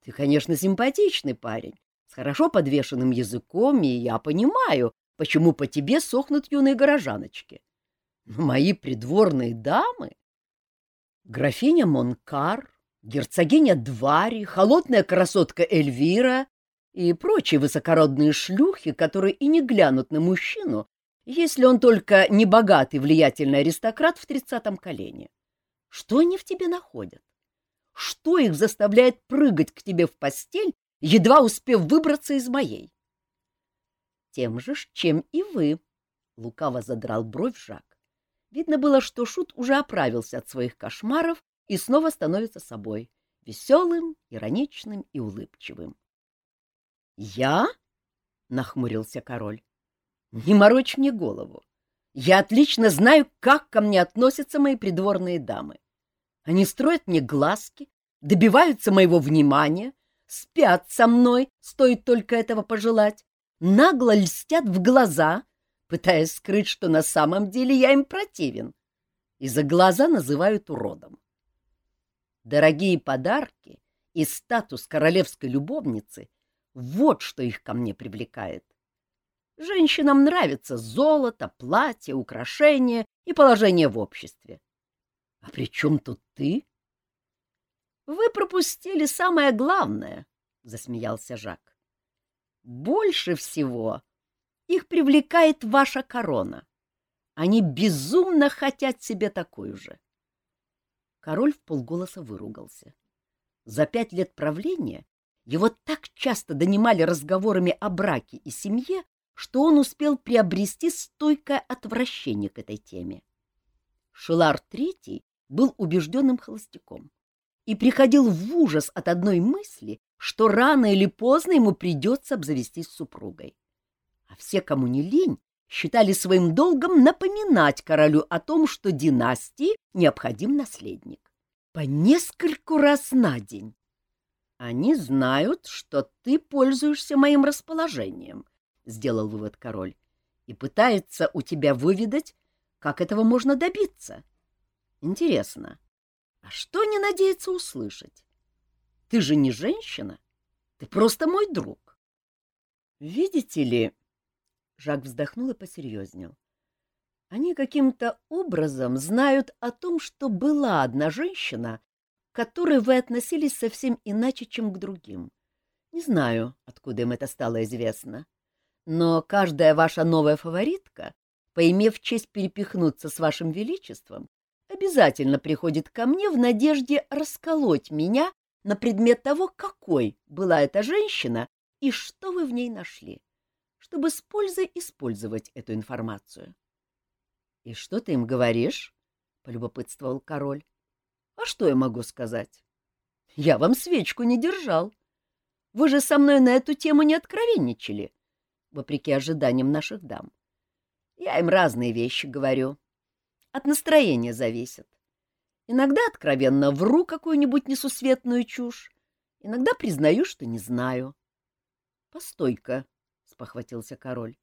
Ты, конечно, симпатичный парень, с хорошо подвешенным языком, и я понимаю, почему по тебе сохнут юные горожаночки. Но мои придворные дамы... Графиня Монкар, герцогиня Двари, холодная красотка Эльвира и прочие высокородные шлюхи, которые и не глянут на мужчину, если он только не богатый влиятельный аристократ в тридцатом колене. Что они в тебе находят? Что их заставляет прыгать к тебе в постель, едва успев выбраться из моей? Тем же, чем и вы, — лукаво задрал бровь Жак. Видно было, что Шут уже оправился от своих кошмаров и снова становится собой, веселым, ироничным и улыбчивым. — Я? — нахмурился король. — Не морочь мне голову. Я отлично знаю, как ко мне относятся мои придворные дамы. Они строят мне глазки, добиваются моего внимания, спят со мной, стоит только этого пожелать, нагло льстят в глаза, пытаясь скрыть, что на самом деле я им противен, и за глаза называют уродом. Дорогие подарки и статус королевской любовницы — вот что их ко мне привлекает. Женщинам нравится золото, платье, украшения и положение в обществе. А при чем тут ты? — Вы пропустили самое главное, — засмеялся Жак. — Больше всего их привлекает ваша корона. Они безумно хотят себе такую же. Король в полголоса выругался. За пять лет правления его так часто донимали разговорами о браке и семье, что он успел приобрести стойкое отвращение к этой теме. Шилар III был убежденным холостяком и приходил в ужас от одной мысли, что рано или поздно ему придется обзавестись супругой. А все, кому не лень, считали своим долгом напоминать королю о том, что династии необходим наследник. По нескольку раз на день. Они знают, что ты пользуешься моим расположением, — сделал вывод король, — и пытается у тебя выведать, как этого можно добиться. Интересно, а что они надеются услышать? Ты же не женщина, ты просто мой друг. Видите ли, Жак вздохнул и посерьезнел. Они каким-то образом знают о том, что была одна женщина, к которой вы относились совсем иначе, чем к другим. Не знаю, откуда им это стало известно. Но каждая ваша новая фаворитка, поимев честь перепихнуться с вашим величеством, обязательно приходит ко мне в надежде расколоть меня на предмет того, какой была эта женщина и что вы в ней нашли, чтобы с пользой использовать эту информацию. — И что ты им говоришь? — полюбопытствовал король. — А что я могу сказать? Я вам свечку не держал. Вы же со мной на эту тему не откровенничали, вопреки ожиданиям наших дам. Я им разные вещи говорю. От настроения зависит. Иногда откровенно вру какую-нибудь несусветную чушь, иногда признаю, что не знаю. — Постой-ка, — спохватился король.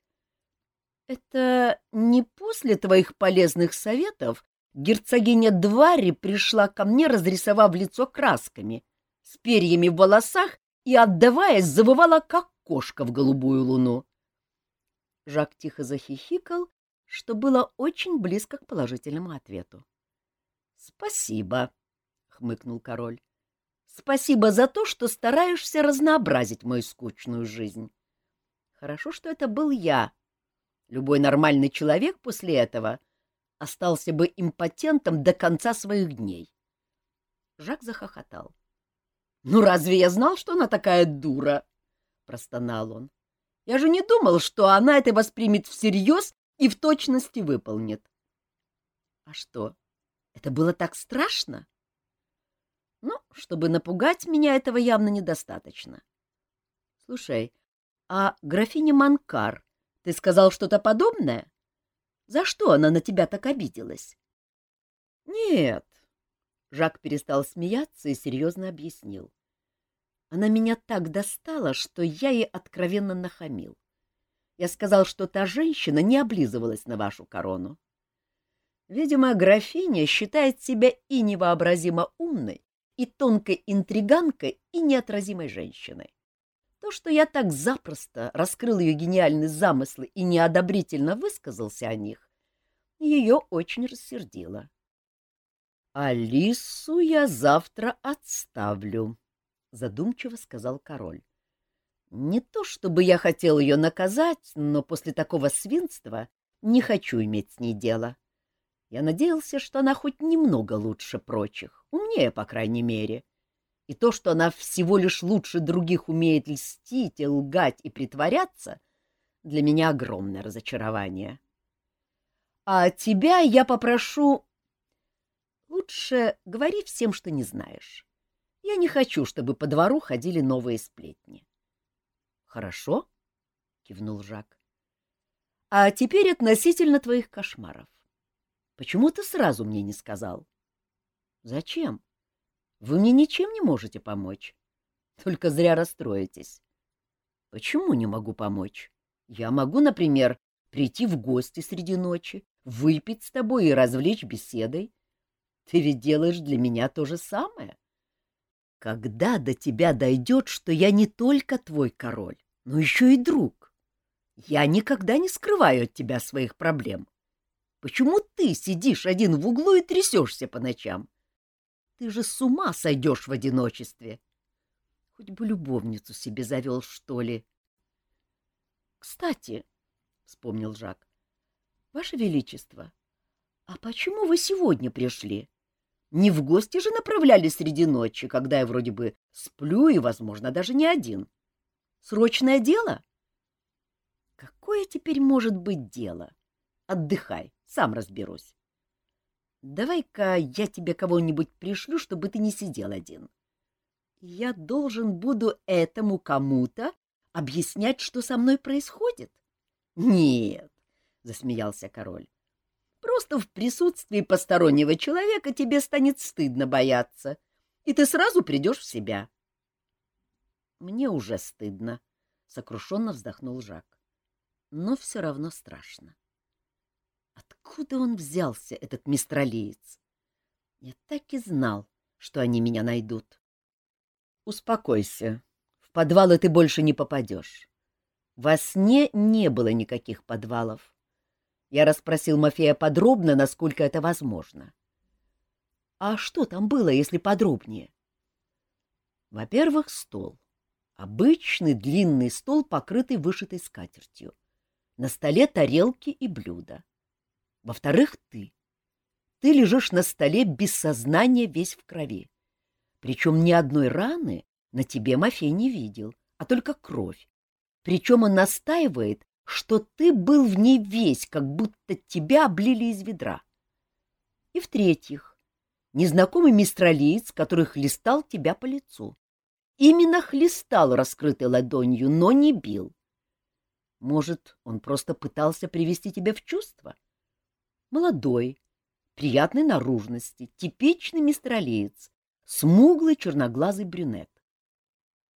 — Это не после твоих полезных советов герцогиня Двари пришла ко мне, разрисовав лицо красками, с перьями в волосах и, отдаваясь, завывала, как кошка в голубую луну. Жак тихо захихикал, что было очень близко к положительному ответу. — Спасибо, — хмыкнул король. — Спасибо за то, что стараешься разнообразить мою скучную жизнь. Хорошо, что это был я. Любой нормальный человек после этого остался бы импотентом до конца своих дней. Жак захохотал. — Ну разве я знал, что она такая дура? — простонал он. Я же не думал, что она это воспримет всерьез и в точности выполнит. А что, это было так страшно? Ну, чтобы напугать меня, этого явно недостаточно. Слушай, а графиня Манкар, ты сказал что-то подобное? За что она на тебя так обиделась? Нет. Жак перестал смеяться и серьезно объяснил. Она меня так достала, что я ей откровенно нахамил. Я сказал, что та женщина не облизывалась на вашу корону. Видимо, графиня считает себя и невообразимо умной, и тонкой интриганкой, и неотразимой женщиной. То, что я так запросто раскрыл ее гениальные замыслы и неодобрительно высказался о них, ее очень рассердило. — Алису я завтра отставлю, — задумчиво сказал король. Не то чтобы я хотел ее наказать, но после такого свинства не хочу иметь с ней дело. Я надеялся, что она хоть немного лучше прочих, умнее, по крайней мере. И то, что она всего лишь лучше других умеет льстить, и лгать и притворяться, для меня огромное разочарование. А тебя я попрошу... Лучше говори всем, что не знаешь. Я не хочу, чтобы по двору ходили новые сплетни. — Хорошо, — кивнул Жак. — А теперь относительно твоих кошмаров. Почему ты сразу мне не сказал? — Зачем? Вы мне ничем не можете помочь. Только зря расстроитесь. — Почему не могу помочь? Я могу, например, прийти в гости среди ночи, выпить с тобой и развлечь беседой. Ты ведь делаешь для меня то же самое. — когда до тебя дойдет, что я не только твой король, но еще и друг? Я никогда не скрываю от тебя своих проблем. Почему ты сидишь один в углу и трясешься по ночам? Ты же с ума сойдешь в одиночестве. Хоть бы любовницу себе завел, что ли. — Кстати, — вспомнил Жак, — Ваше Величество, а почему вы сегодня пришли? Не в гости же направляли среди ночи, когда я вроде бы сплю и, возможно, даже не один. Срочное дело? Какое теперь может быть дело? Отдыхай, сам разберусь. Давай-ка я тебе кого-нибудь пришлю, чтобы ты не сидел один. Я должен буду этому кому-то объяснять, что со мной происходит? Нет, — засмеялся король. Просто в присутствии постороннего человека тебе станет стыдно бояться, и ты сразу придешь в себя. — Мне уже стыдно, — сокрушенно вздохнул Жак. — Но все равно страшно. Откуда он взялся, этот мистралиец? Я так и знал, что они меня найдут. — Успокойся, в подвалы ты больше не попадешь. Во сне не было никаких подвалов. Я расспросил Мафея подробно, насколько это возможно. А что там было, если подробнее? Во-первых, стол. Обычный длинный стол, покрытый вышитой скатертью. На столе тарелки и блюда. Во-вторых, ты. Ты лежишь на столе без сознания весь в крови. Причем ни одной раны на тебе Мафей не видел, а только кровь. Причем он настаивает, что ты был в ней весь, как будто тебя облили из ведра. И в-третьих, незнакомый мистралиец, который хлестал тебя по лицу. Именно хлестал раскрытой ладонью, но не бил. Может, он просто пытался привести тебя в чувство? Молодой, приятной наружности, типичный мистралиец, смуглый черноглазый брюнет.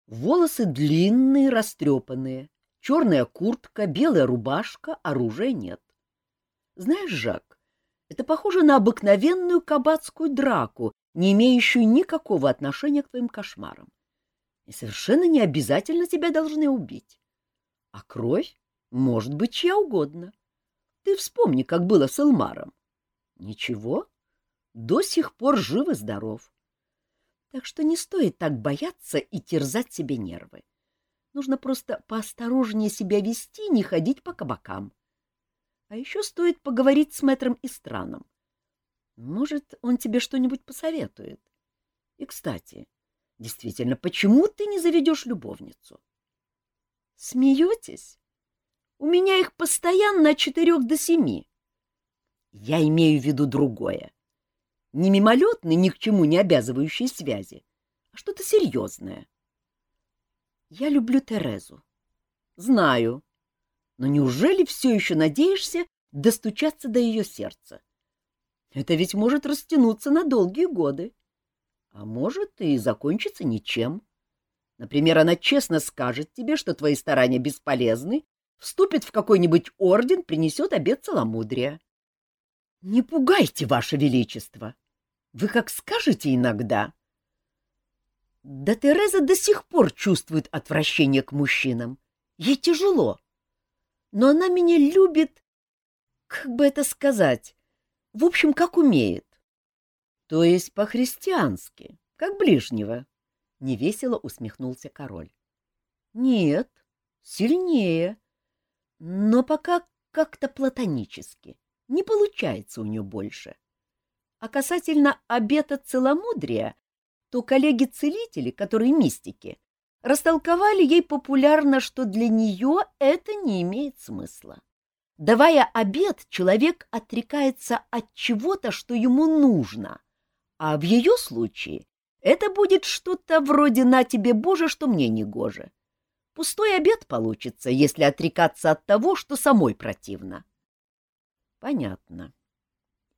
Волосы длинные, растрепанные, Черная куртка, белая рубашка, оружия нет. Знаешь, Жак, это похоже на обыкновенную кабацкую драку, не имеющую никакого отношения к твоим кошмарам. И совершенно не обязательно тебя должны убить. А кровь может быть чья угодно. Ты вспомни, как было с Элмаром. Ничего, до сих пор жив и здоров. Так что не стоит так бояться и терзать себе нервы. Нужно просто поосторожнее себя вести, не ходить по кабакам. А еще стоит поговорить с мэтром Истраном. Может, он тебе что-нибудь посоветует. И, кстати, действительно, почему ты не заведешь любовницу? Смеетесь? У меня их постоянно от четырех до семи. Я имею в виду другое. Не мимолетные, ни к чему не обязывающие связи, а что-то серьезное. Я люблю Терезу. Знаю. Но неужели все еще надеешься достучаться до ее сердца? Это ведь может растянуться на долгие годы. А может и закончиться ничем. Например, она честно скажет тебе, что твои старания бесполезны, вступит в какой-нибудь орден, принесет обет целомудрия. Не пугайте, Ваше Величество. Вы как скажете иногда, да Тереза до сих пор чувствует отвращение к мужчинам. Ей тяжело. Но она меня любит, как бы это сказать, в общем, как умеет. То есть по-христиански, как ближнего. Невесело усмехнулся король. Нет, сильнее. Но пока как-то платонически. Не получается у нее больше. А касательно обета целомудрия, то коллеги-целители, которые мистики, растолковали ей популярно, что для нее это не имеет смысла. Давая обед, человек отрекается от чего-то, что ему нужно, а в ее случае это будет что-то вроде «на тебе, Боже, что мне не гоже». Пустой обед получится, если отрекаться от того, что самой противно. Понятно.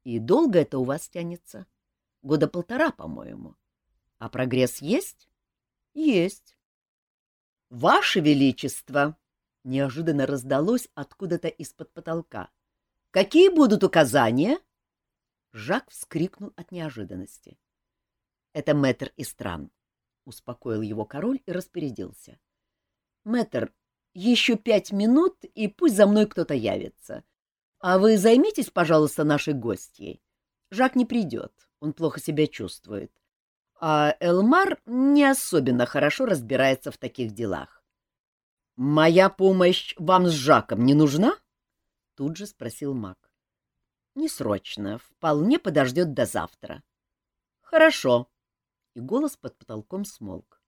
И долго это у вас тянется? Года полтора, по-моему. А прогресс есть? Есть. Ваше Величество! Неожиданно раздалось откуда-то из-под потолка. Какие будут указания? Жак вскрикнул от неожиданности. Это мэтр из стран. Успокоил его король и распорядился. Мэтр, еще пять минут, и пусть за мной кто-то явится. А вы займитесь, пожалуйста, нашей гостьей. Жак не придет, он плохо себя чувствует а Элмар не особенно хорошо разбирается в таких делах. — Моя помощь вам с Жаком не нужна? — тут же спросил маг. — Не вполне подождет до завтра. Хорошо. И голос под потолком смолк.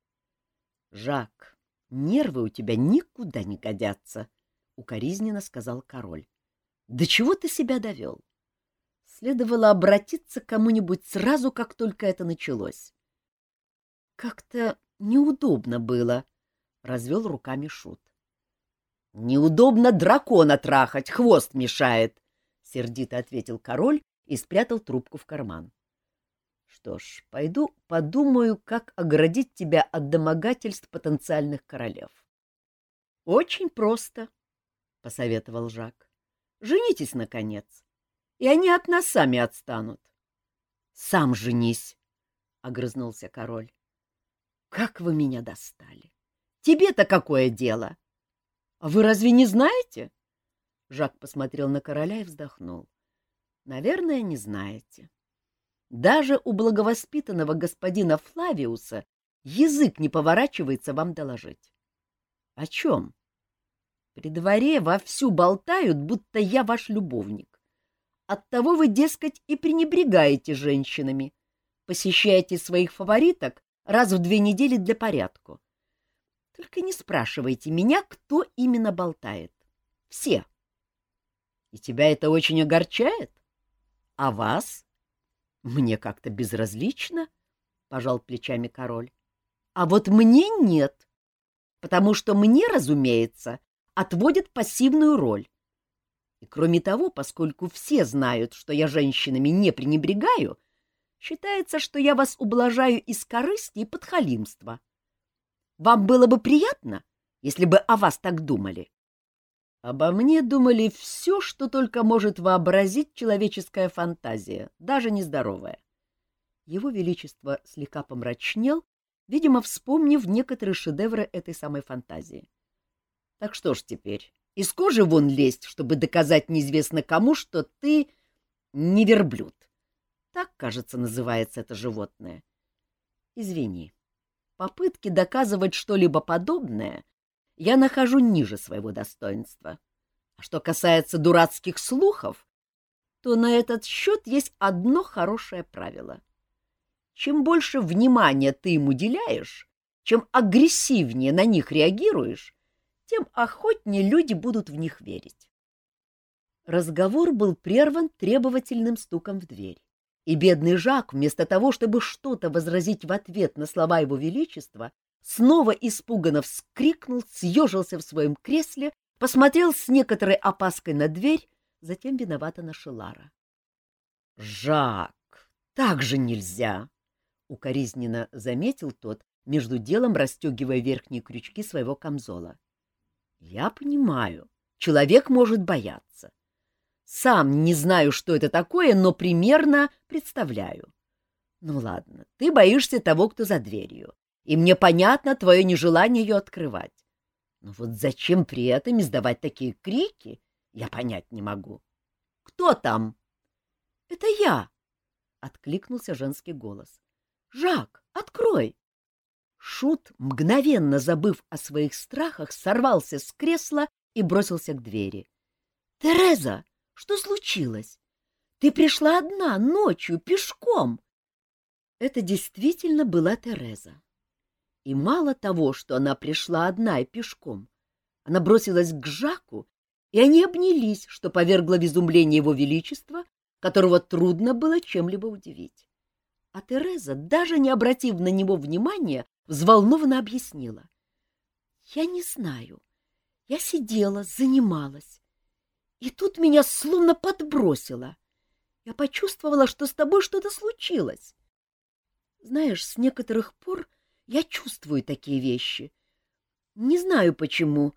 Жак, нервы у тебя никуда не годятся, — укоризненно сказал король. — Да чего ты себя довел? Следовало обратиться к кому-нибудь сразу, как только это началось. — Как-то неудобно было, — развел руками Шут. — Неудобно дракона трахать, хвост мешает, — сердито ответил король и спрятал трубку в карман. — Что ж, пойду подумаю, как оградить тебя от домогательств потенциальных королев. — Очень просто, — посоветовал Жак. — Женитесь, наконец, и они от нас сами отстанут. — Сам женись, — огрызнулся король. — Как вы меня достали! Тебе-то какое дело? А вы разве не знаете? Жак посмотрел на короля и вздохнул. — Наверное, не знаете. Даже у благовоспитанного господина Флавиуса язык не поворачивается вам доложить. — О чем? При дворе вовсю болтают, будто я ваш любовник. Оттого вы, дескать, и пренебрегаете женщинами, посещаете своих фавориток раз в две недели для порядку. Только не спрашивайте меня, кто именно болтает. Все. И тебя это очень огорчает? А вас? Мне как-то безразлично, — пожал плечами король. А вот мне нет, потому что мне, разумеется, отводят пассивную роль. И кроме того, поскольку все знают, что я женщинами не пренебрегаю, считается, что я вас ублажаю из корысти и подхалимства. Вам было бы приятно, если бы о вас так думали? Обо мне думали все, что только может вообразить человеческая фантазия, даже нездоровая. Его Величество слегка помрачнел, видимо, вспомнив некоторые шедевры этой самой фантазии. Так что ж теперь, из кожи вон лезть, чтобы доказать неизвестно кому, что ты не верблюд. Так, кажется, называется это животное. Извини. Попытки доказывать что-либо подобное я нахожу ниже своего достоинства. А что касается дурацких слухов, то на этот счет есть одно хорошее правило. Чем больше внимания ты им уделяешь, чем агрессивнее на них реагируешь, тем охотнее люди будут в них верить. Разговор был прерван требовательным стуком в дверь. И бедный Жак, вместо того, чтобы что-то возразить в ответ на слова его величества, снова испуганно вскрикнул, съежился в своем кресле, посмотрел с некоторой опаской на дверь, затем виновато на Шелара. — Жак, так же нельзя! — укоризненно заметил тот, между делом расстегивая верхние крючки своего камзола. — Я понимаю, человек может бояться. Сам не знаю, что это такое, но примерно представляю. Ну ладно, ты боишься того, кто за дверью, и мне понятно твое нежелание ее открывать. Но вот зачем при этом издавать такие крики, я понять не могу. Кто там? — Это я, — откликнулся женский голос. — Жак, открой! Шут, мгновенно забыв о своих страхах, сорвался с кресла и бросился к двери. — Тереза! Что случилось? Ты пришла одна, ночью, пешком. Это действительно была Тереза. И мало того, что она пришла одна и пешком, она бросилась к Жаку, и они обнялись, что повергло в изумление его величества, которого трудно было чем-либо удивить. А Тереза, даже не обратив на него внимания, взволнованно объяснила. — Я не знаю. Я сидела, занималась. И тут меня словно подбросило. Я почувствовала, что с тобой что-то случилось. Знаешь, с некоторых пор я чувствую такие вещи. Не знаю почему.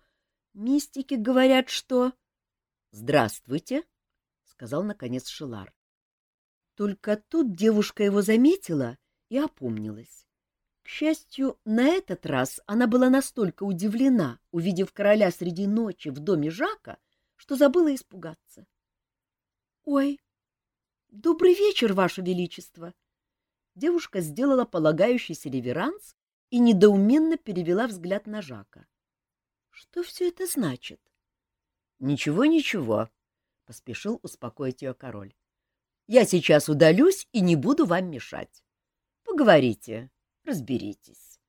Мистики говорят, что... — Здравствуйте, — сказал наконец Шелар. Только тут девушка его заметила и опомнилась. К счастью, на этот раз она была настолько удивлена, увидев короля среди ночи в доме Жака, что забыла испугаться. — Ой, добрый вечер, Ваше Величество! Девушка сделала полагающийся реверанс и недоуменно перевела взгляд на Жака. — Что все это значит? — Ничего, ничего, — поспешил успокоить ее король. — Я сейчас удалюсь и не буду вам мешать. говорите? Разберитесь.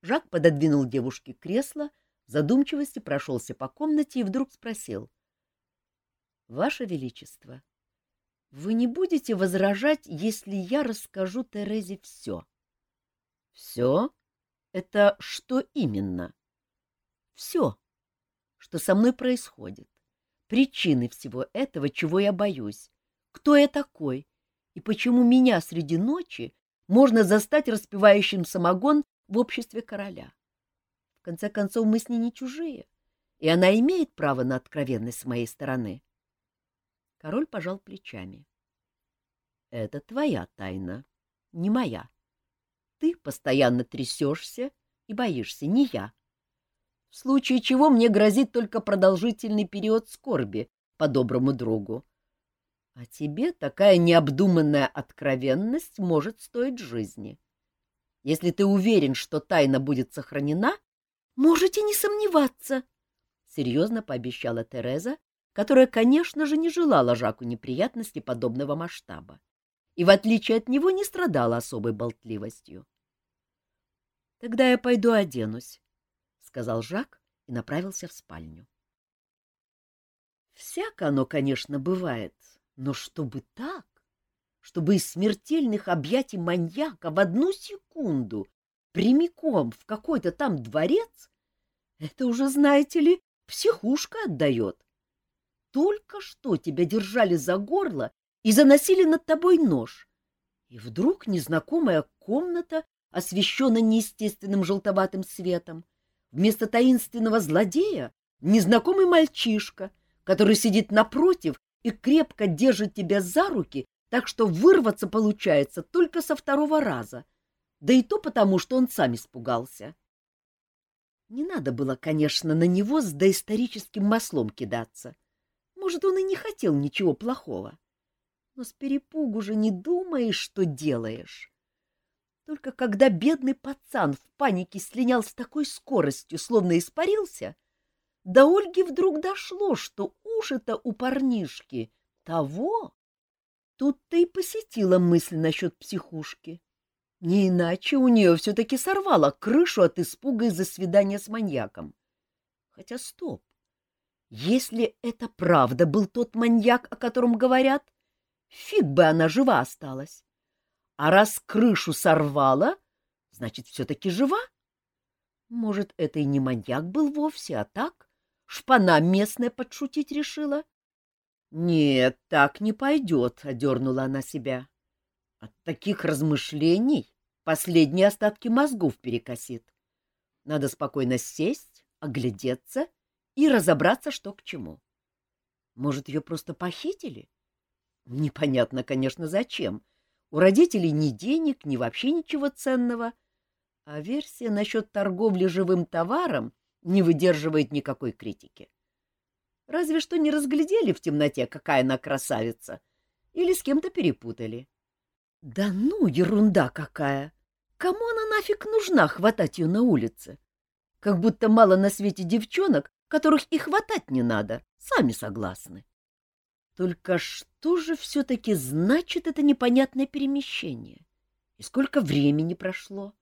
Жак пододвинул девушке кресло, в задумчивости прошелся по комнате и вдруг спросил. — Ваше Величество, вы не будете возражать, если я расскажу Терезе все? — Все? Это что именно? — Все, что со мной происходит, причины всего этого, чего я боюсь, кто я такой и почему меня среди ночи можно застать распивающим самогон в обществе короля. В конце концов, мы с ней не чужие, и она имеет право на откровенность с моей стороны. Король пожал плечами. — Это твоя тайна, не моя. Ты постоянно трясешься и боишься, не я. В случае чего мне грозит только продолжительный период скорби по доброму другу. А тебе такая необдуманная откровенность может стоить жизни. Если ты уверен, что тайна будет сохранена, можете не сомневаться, — серьезно пообещала Тереза, которая, конечно же, не желала Жаку неприятностей подобного масштаба и, в отличие от него, не страдала особой болтливостью. — Тогда я пойду оденусь, — сказал Жак и направился в спальню. Всяко оно, конечно, бывает, но чтобы так, чтобы из смертельных объятий маньяка в одну секунду прямиком в какой-то там дворец, это уже, знаете ли, психушка отдает. Только что тебя держали за горло и заносили над тобой нож, и вдруг незнакомая комната освещена неестественным желтоватым светом. Вместо таинственного злодея — незнакомый мальчишка, который сидит напротив и крепко держит тебя за руки, так что вырваться получается только со второго раза, да и то потому, что он сам испугался. Не надо было, конечно, на него с доисторическим маслом кидаться. Может, он и не хотел ничего плохого. Но с перепугу же не думаешь, что делаешь. Только когда бедный пацан в панике слинял с такой скоростью, словно испарился, до Ольги вдруг дошло, что уши-то у парнишки того. Тут-то и посетила мысль насчет психушки. Не иначе у нее все-таки сорвало крышу от испуга из-за свидания с маньяком. Хотя стоп. Если это правда был тот маньяк, о котором говорят, фиг бы она жива осталась. А раз крышу сорвала, значит, все-таки жива. Может, это и не маньяк был вовсе, а так, Шпана местная подшутить решила? — Нет, так не пойдет, — одернула она себя. От таких размышлений последние остатки мозгов перекосит. Надо спокойно сесть, оглядеться и разобраться, что к чему. Может, ее просто похитили? Непонятно, конечно, зачем. У родителей ни денег, ни вообще ничего ценного. А версия насчет торговли живым товаром не выдерживает никакой критики. Разве что не разглядели в темноте, какая она красавица, или с кем-то перепутали. Да ну, ерунда какая! Кому она нафиг нужна хватать ее на улице? Как будто мало на свете девчонок, которых и хватать не надо, сами согласны. Только что же все-таки значит это непонятное перемещение? И сколько времени прошло?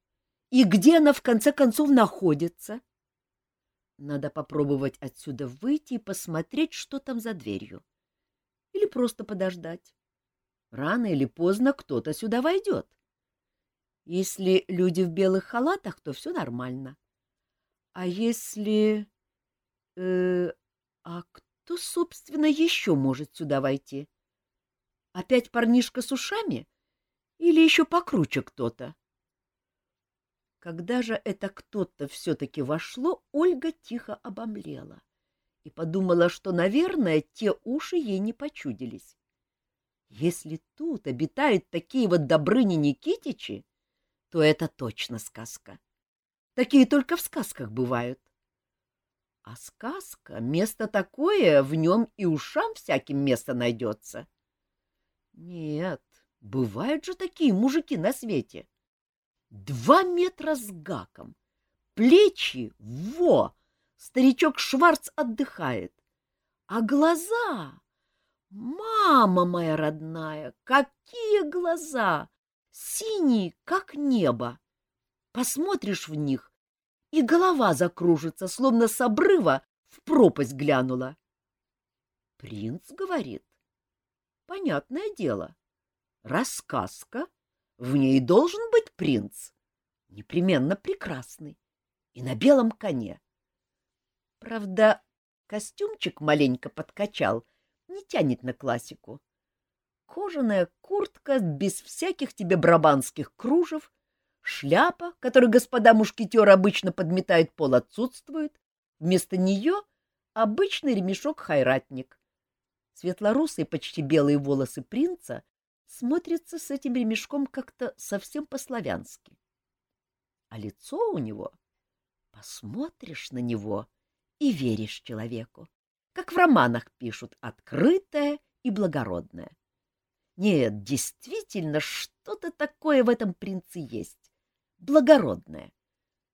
И где она в конце концов находится? — надо попробовать отсюда выйти и посмотреть, что там за дверью. Или просто подождать. Рано или поздно кто-то сюда войдет. Если люди в белых халатах, то все нормально. А если... Э, а кто, собственно, еще может сюда войти? Опять парнишка с ушами? Или еще покруче кто-то? Когда же это кто-то все-таки вошло, Ольга тихо обомлела и подумала, что, наверное, те уши ей не почудились. Если тут обитают такие вот Добрыни Никитичи, то это точно сказка. Такие только в сказках бывают. А сказка — место такое, в нем и ушам всяким место найдется. Нет, бывают же такие мужики на свете. Два метра с гаком. Плечи — во! Старичок Шварц отдыхает. А глаза... Мама моя родная, какие глаза! синие, как небо. Посмотришь в них, и голова закружится, словно с обрыва в пропасть глянула. Принц говорит. Понятное дело. Рассказка. В ней должен быть принц. Непременно прекрасный. И на белом коне. Правда, костюмчик маленько подкачал, не тянет на классику. Кожаная куртка без всяких тебе брабанских кружев, шляпа, которой господа мушкетеры обычно подметают пол, отсутствует. Вместо нее обычный ремешок-хайратник. Светлорусые, почти белые волосы принца смотрятся с этим ремешком как-то совсем по-славянски. А лицо у него... Посмотришь на него и веришь человеку, как в романах пишут, открытое и благородное. Нет, действительно, что-то такое в этом принце есть. Благородное.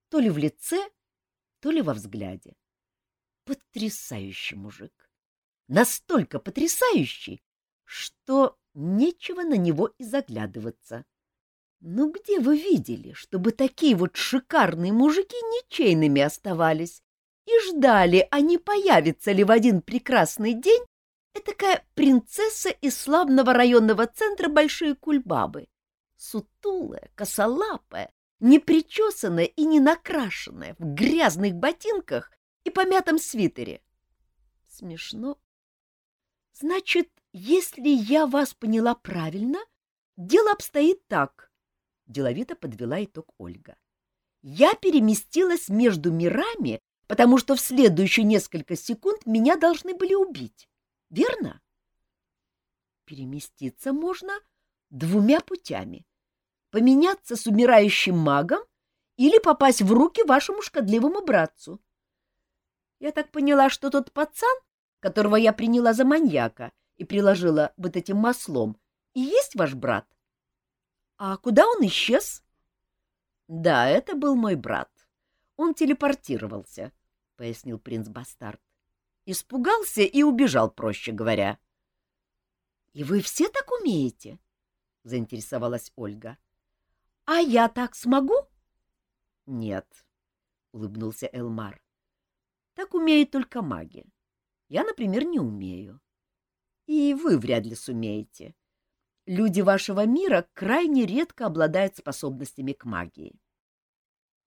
То ли в лице, то ли во взгляде. Потрясающий мужик. Настолько потрясающий, что нечего на него и заглядываться. Ну где вы видели, чтобы такие вот шикарные мужики ничейными оставались и ждали, а не появится ли в один прекрасный день такая принцесса из славного районного центра Большие Кульбабы. Сутулая, косолапая, непричесанная и не накрашенная, в грязных ботинках и помятом свитере. Смешно. Значит, если я вас поняла правильно, дело обстоит так, — деловито подвела итог Ольга. Я переместилась между мирами, потому что в следующие несколько секунд меня должны были убить верно? Переместиться можно двумя путями. Поменяться с умирающим магом или попасть в руки вашему шкодливому братцу. Я так поняла, что тот пацан, которого я приняла за маньяка и приложила вот этим маслом, и есть ваш брат? А куда он исчез? Да, это был мой брат. Он телепортировался, — пояснил принц Бастард. Испугался и убежал, проще говоря. — И вы все так умеете? — заинтересовалась Ольга. — А я так смогу? — Нет, — улыбнулся Элмар. — Так умеют только маги. Я, например, не умею. И вы вряд ли сумеете. Люди вашего мира крайне редко обладают способностями к магии.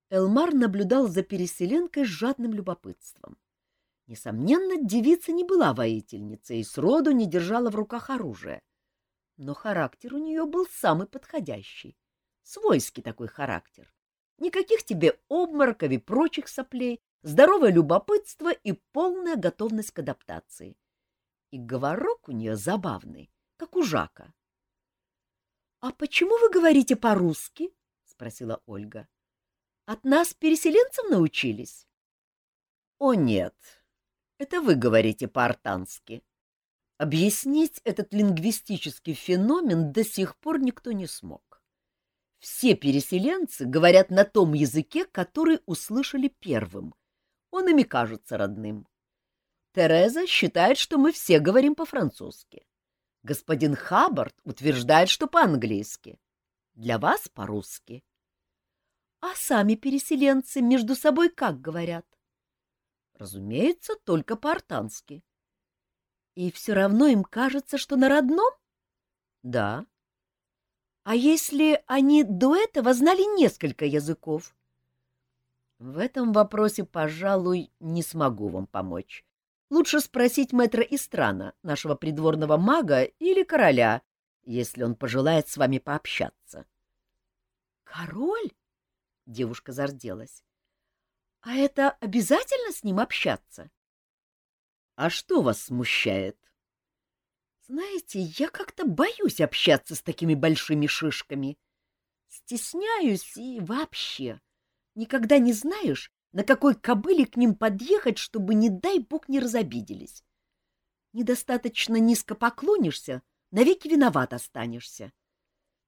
Элмар наблюдал за переселенкой с жадным любопытством. Несомненно, девица не была воительницей и сроду не держала в руках оружие. Но характер у нее был самый подходящий. Свойский такой характер. Никаких тебе обмороков и прочих соплей, здоровое любопытство и полная готовность к адаптации. И говорок у нее забавный, как у Жака. — А почему вы говорите по-русски? — спросила Ольга. — От нас переселенцев научились? — О, нет, это вы говорите по-артански. Объяснить этот лингвистический феномен до сих пор никто не смог. Все переселенцы говорят на том языке, который услышали первым. Он ими кажется родным. Тереза считает, что мы все говорим по-французски. Господин Хаббард утверждает, что по-английски. Для вас по-русски. А сами переселенцы между собой как говорят? Разумеется, только по-артански. И все равно им кажется, что на родном? Да. А если они до этого знали несколько языков? В этом вопросе, пожалуй, не смогу вам помочь. Лучше спросить мэтра Истрана, нашего придворного мага или короля, если он пожелает с вами пообщаться. — Король? — девушка зарделась. А это обязательно с ним общаться? А что вас смущает? Знаете, я как-то боюсь общаться с такими большими шишками. Стесняюсь и вообще. Никогда не знаешь, на какой кобыле к ним подъехать, чтобы, не дай бог, не разобиделись. Недостаточно низко поклонишься, навеки виноват останешься.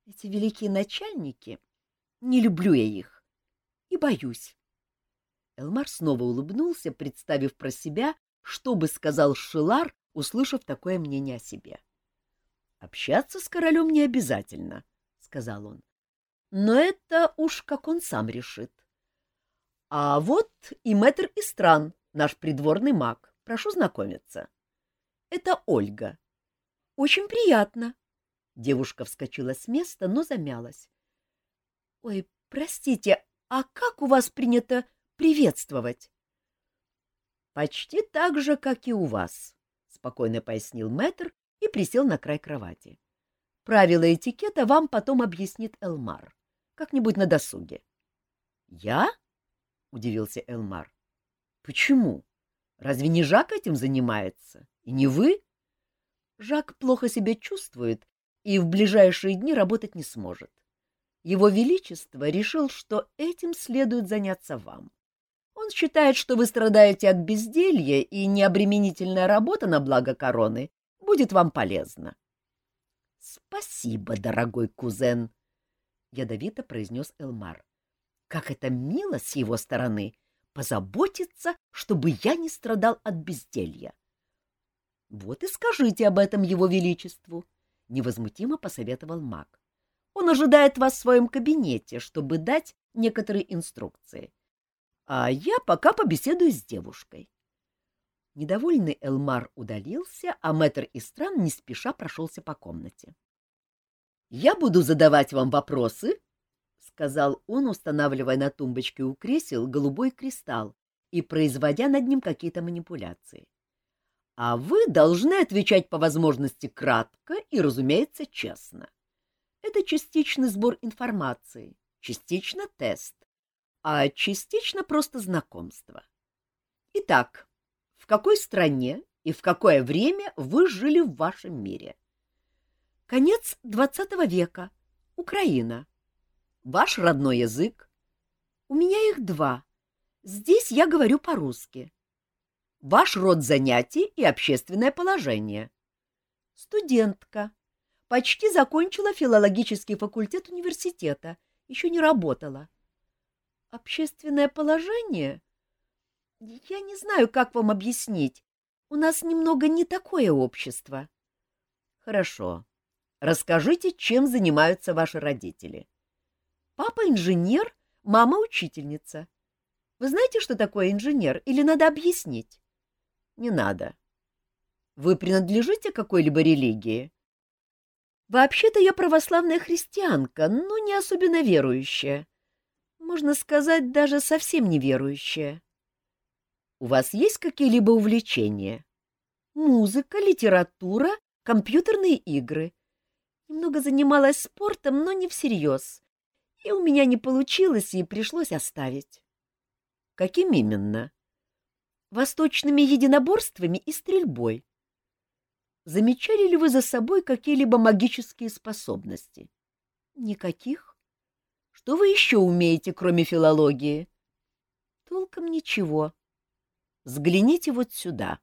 Эти великие начальники, не люблю я их и боюсь. Элмар снова улыбнулся, представив про себя, что бы сказал Шилар, услышав такое мнение о себе. — Общаться с королем не обязательно, — сказал он. но это уж как он сам решит. А вот и мэтр Истран, наш придворный маг. Прошу знакомиться. Это Ольга. Очень приятно. Девушка вскочила с места, но замялась. Ой, простите, а как у вас принято приветствовать? Почти так же, как и у вас, спокойно пояснил мэтр и присел на край кровати. Правила этикета вам потом объяснит Элмар. Как-нибудь на досуге. Я? удивился Элмар. Почему? Разве не Жак этим занимается? И не вы? Жак плохо себя чувствует и в ближайшие дни работать не сможет. Его Величество решил, что этим следует заняться вам. Он считает, что вы страдаете от безделья, и необременительная работа на благо короны будет вам полезна. — Спасибо, дорогой кузен, — ядовито произнес Элмар. — Как это мило с его стороны позаботиться, чтобы я не страдал от безделья. — Вот и скажите об этом его величеству, — невозмутимо посоветовал маг. — Он ожидает вас в своем кабинете, чтобы дать некоторые инструкции. А я пока побеседую с девушкой. Недовольный Элмар удалился, а мэтр Истран не спеша прошелся по комнате. — Я буду задавать вам вопросы, сказал он, устанавливая на тумбочке у кресел голубой кристалл и производя над ним какие-то манипуляции. А вы должны отвечать по возможности кратко и, разумеется, честно. Это частичный сбор информации, частично тест, а частично просто знакомство. Итак, в какой стране и в какое время вы жили в вашем мире? Конец XX века. Украина. Ваш родной язык? У меня их два. Здесь я говорю по-русски. Ваш род занятий и общественное положение. Студентка. Почти закончила филологический факультет университета. Еще не работала. Общественное положение? Я не знаю, как вам объяснить. У нас немного не такое общество. Хорошо. Расскажите, чем занимаются ваши родители. Папа инженер, мама учительница. Вы знаете, что такое инженер, или надо объяснить? Не надо. Вы принадлежите какой-либо религии? Вообще-то я православная христианка, но не особенно верующая. Можно сказать, даже совсем не верующая. У вас есть какие-либо увлечения? Музыка, литература, компьютерные игры. Немного занималась спортом, но не всерьез и у меня не получилось, и пришлось оставить. — Каким именно? — Восточными единоборствами и стрельбой. Замечали ли вы за собой какие-либо магические способности? — Никаких. Что вы еще умеете, кроме филологии? — Толком ничего. Взгляните вот сюда.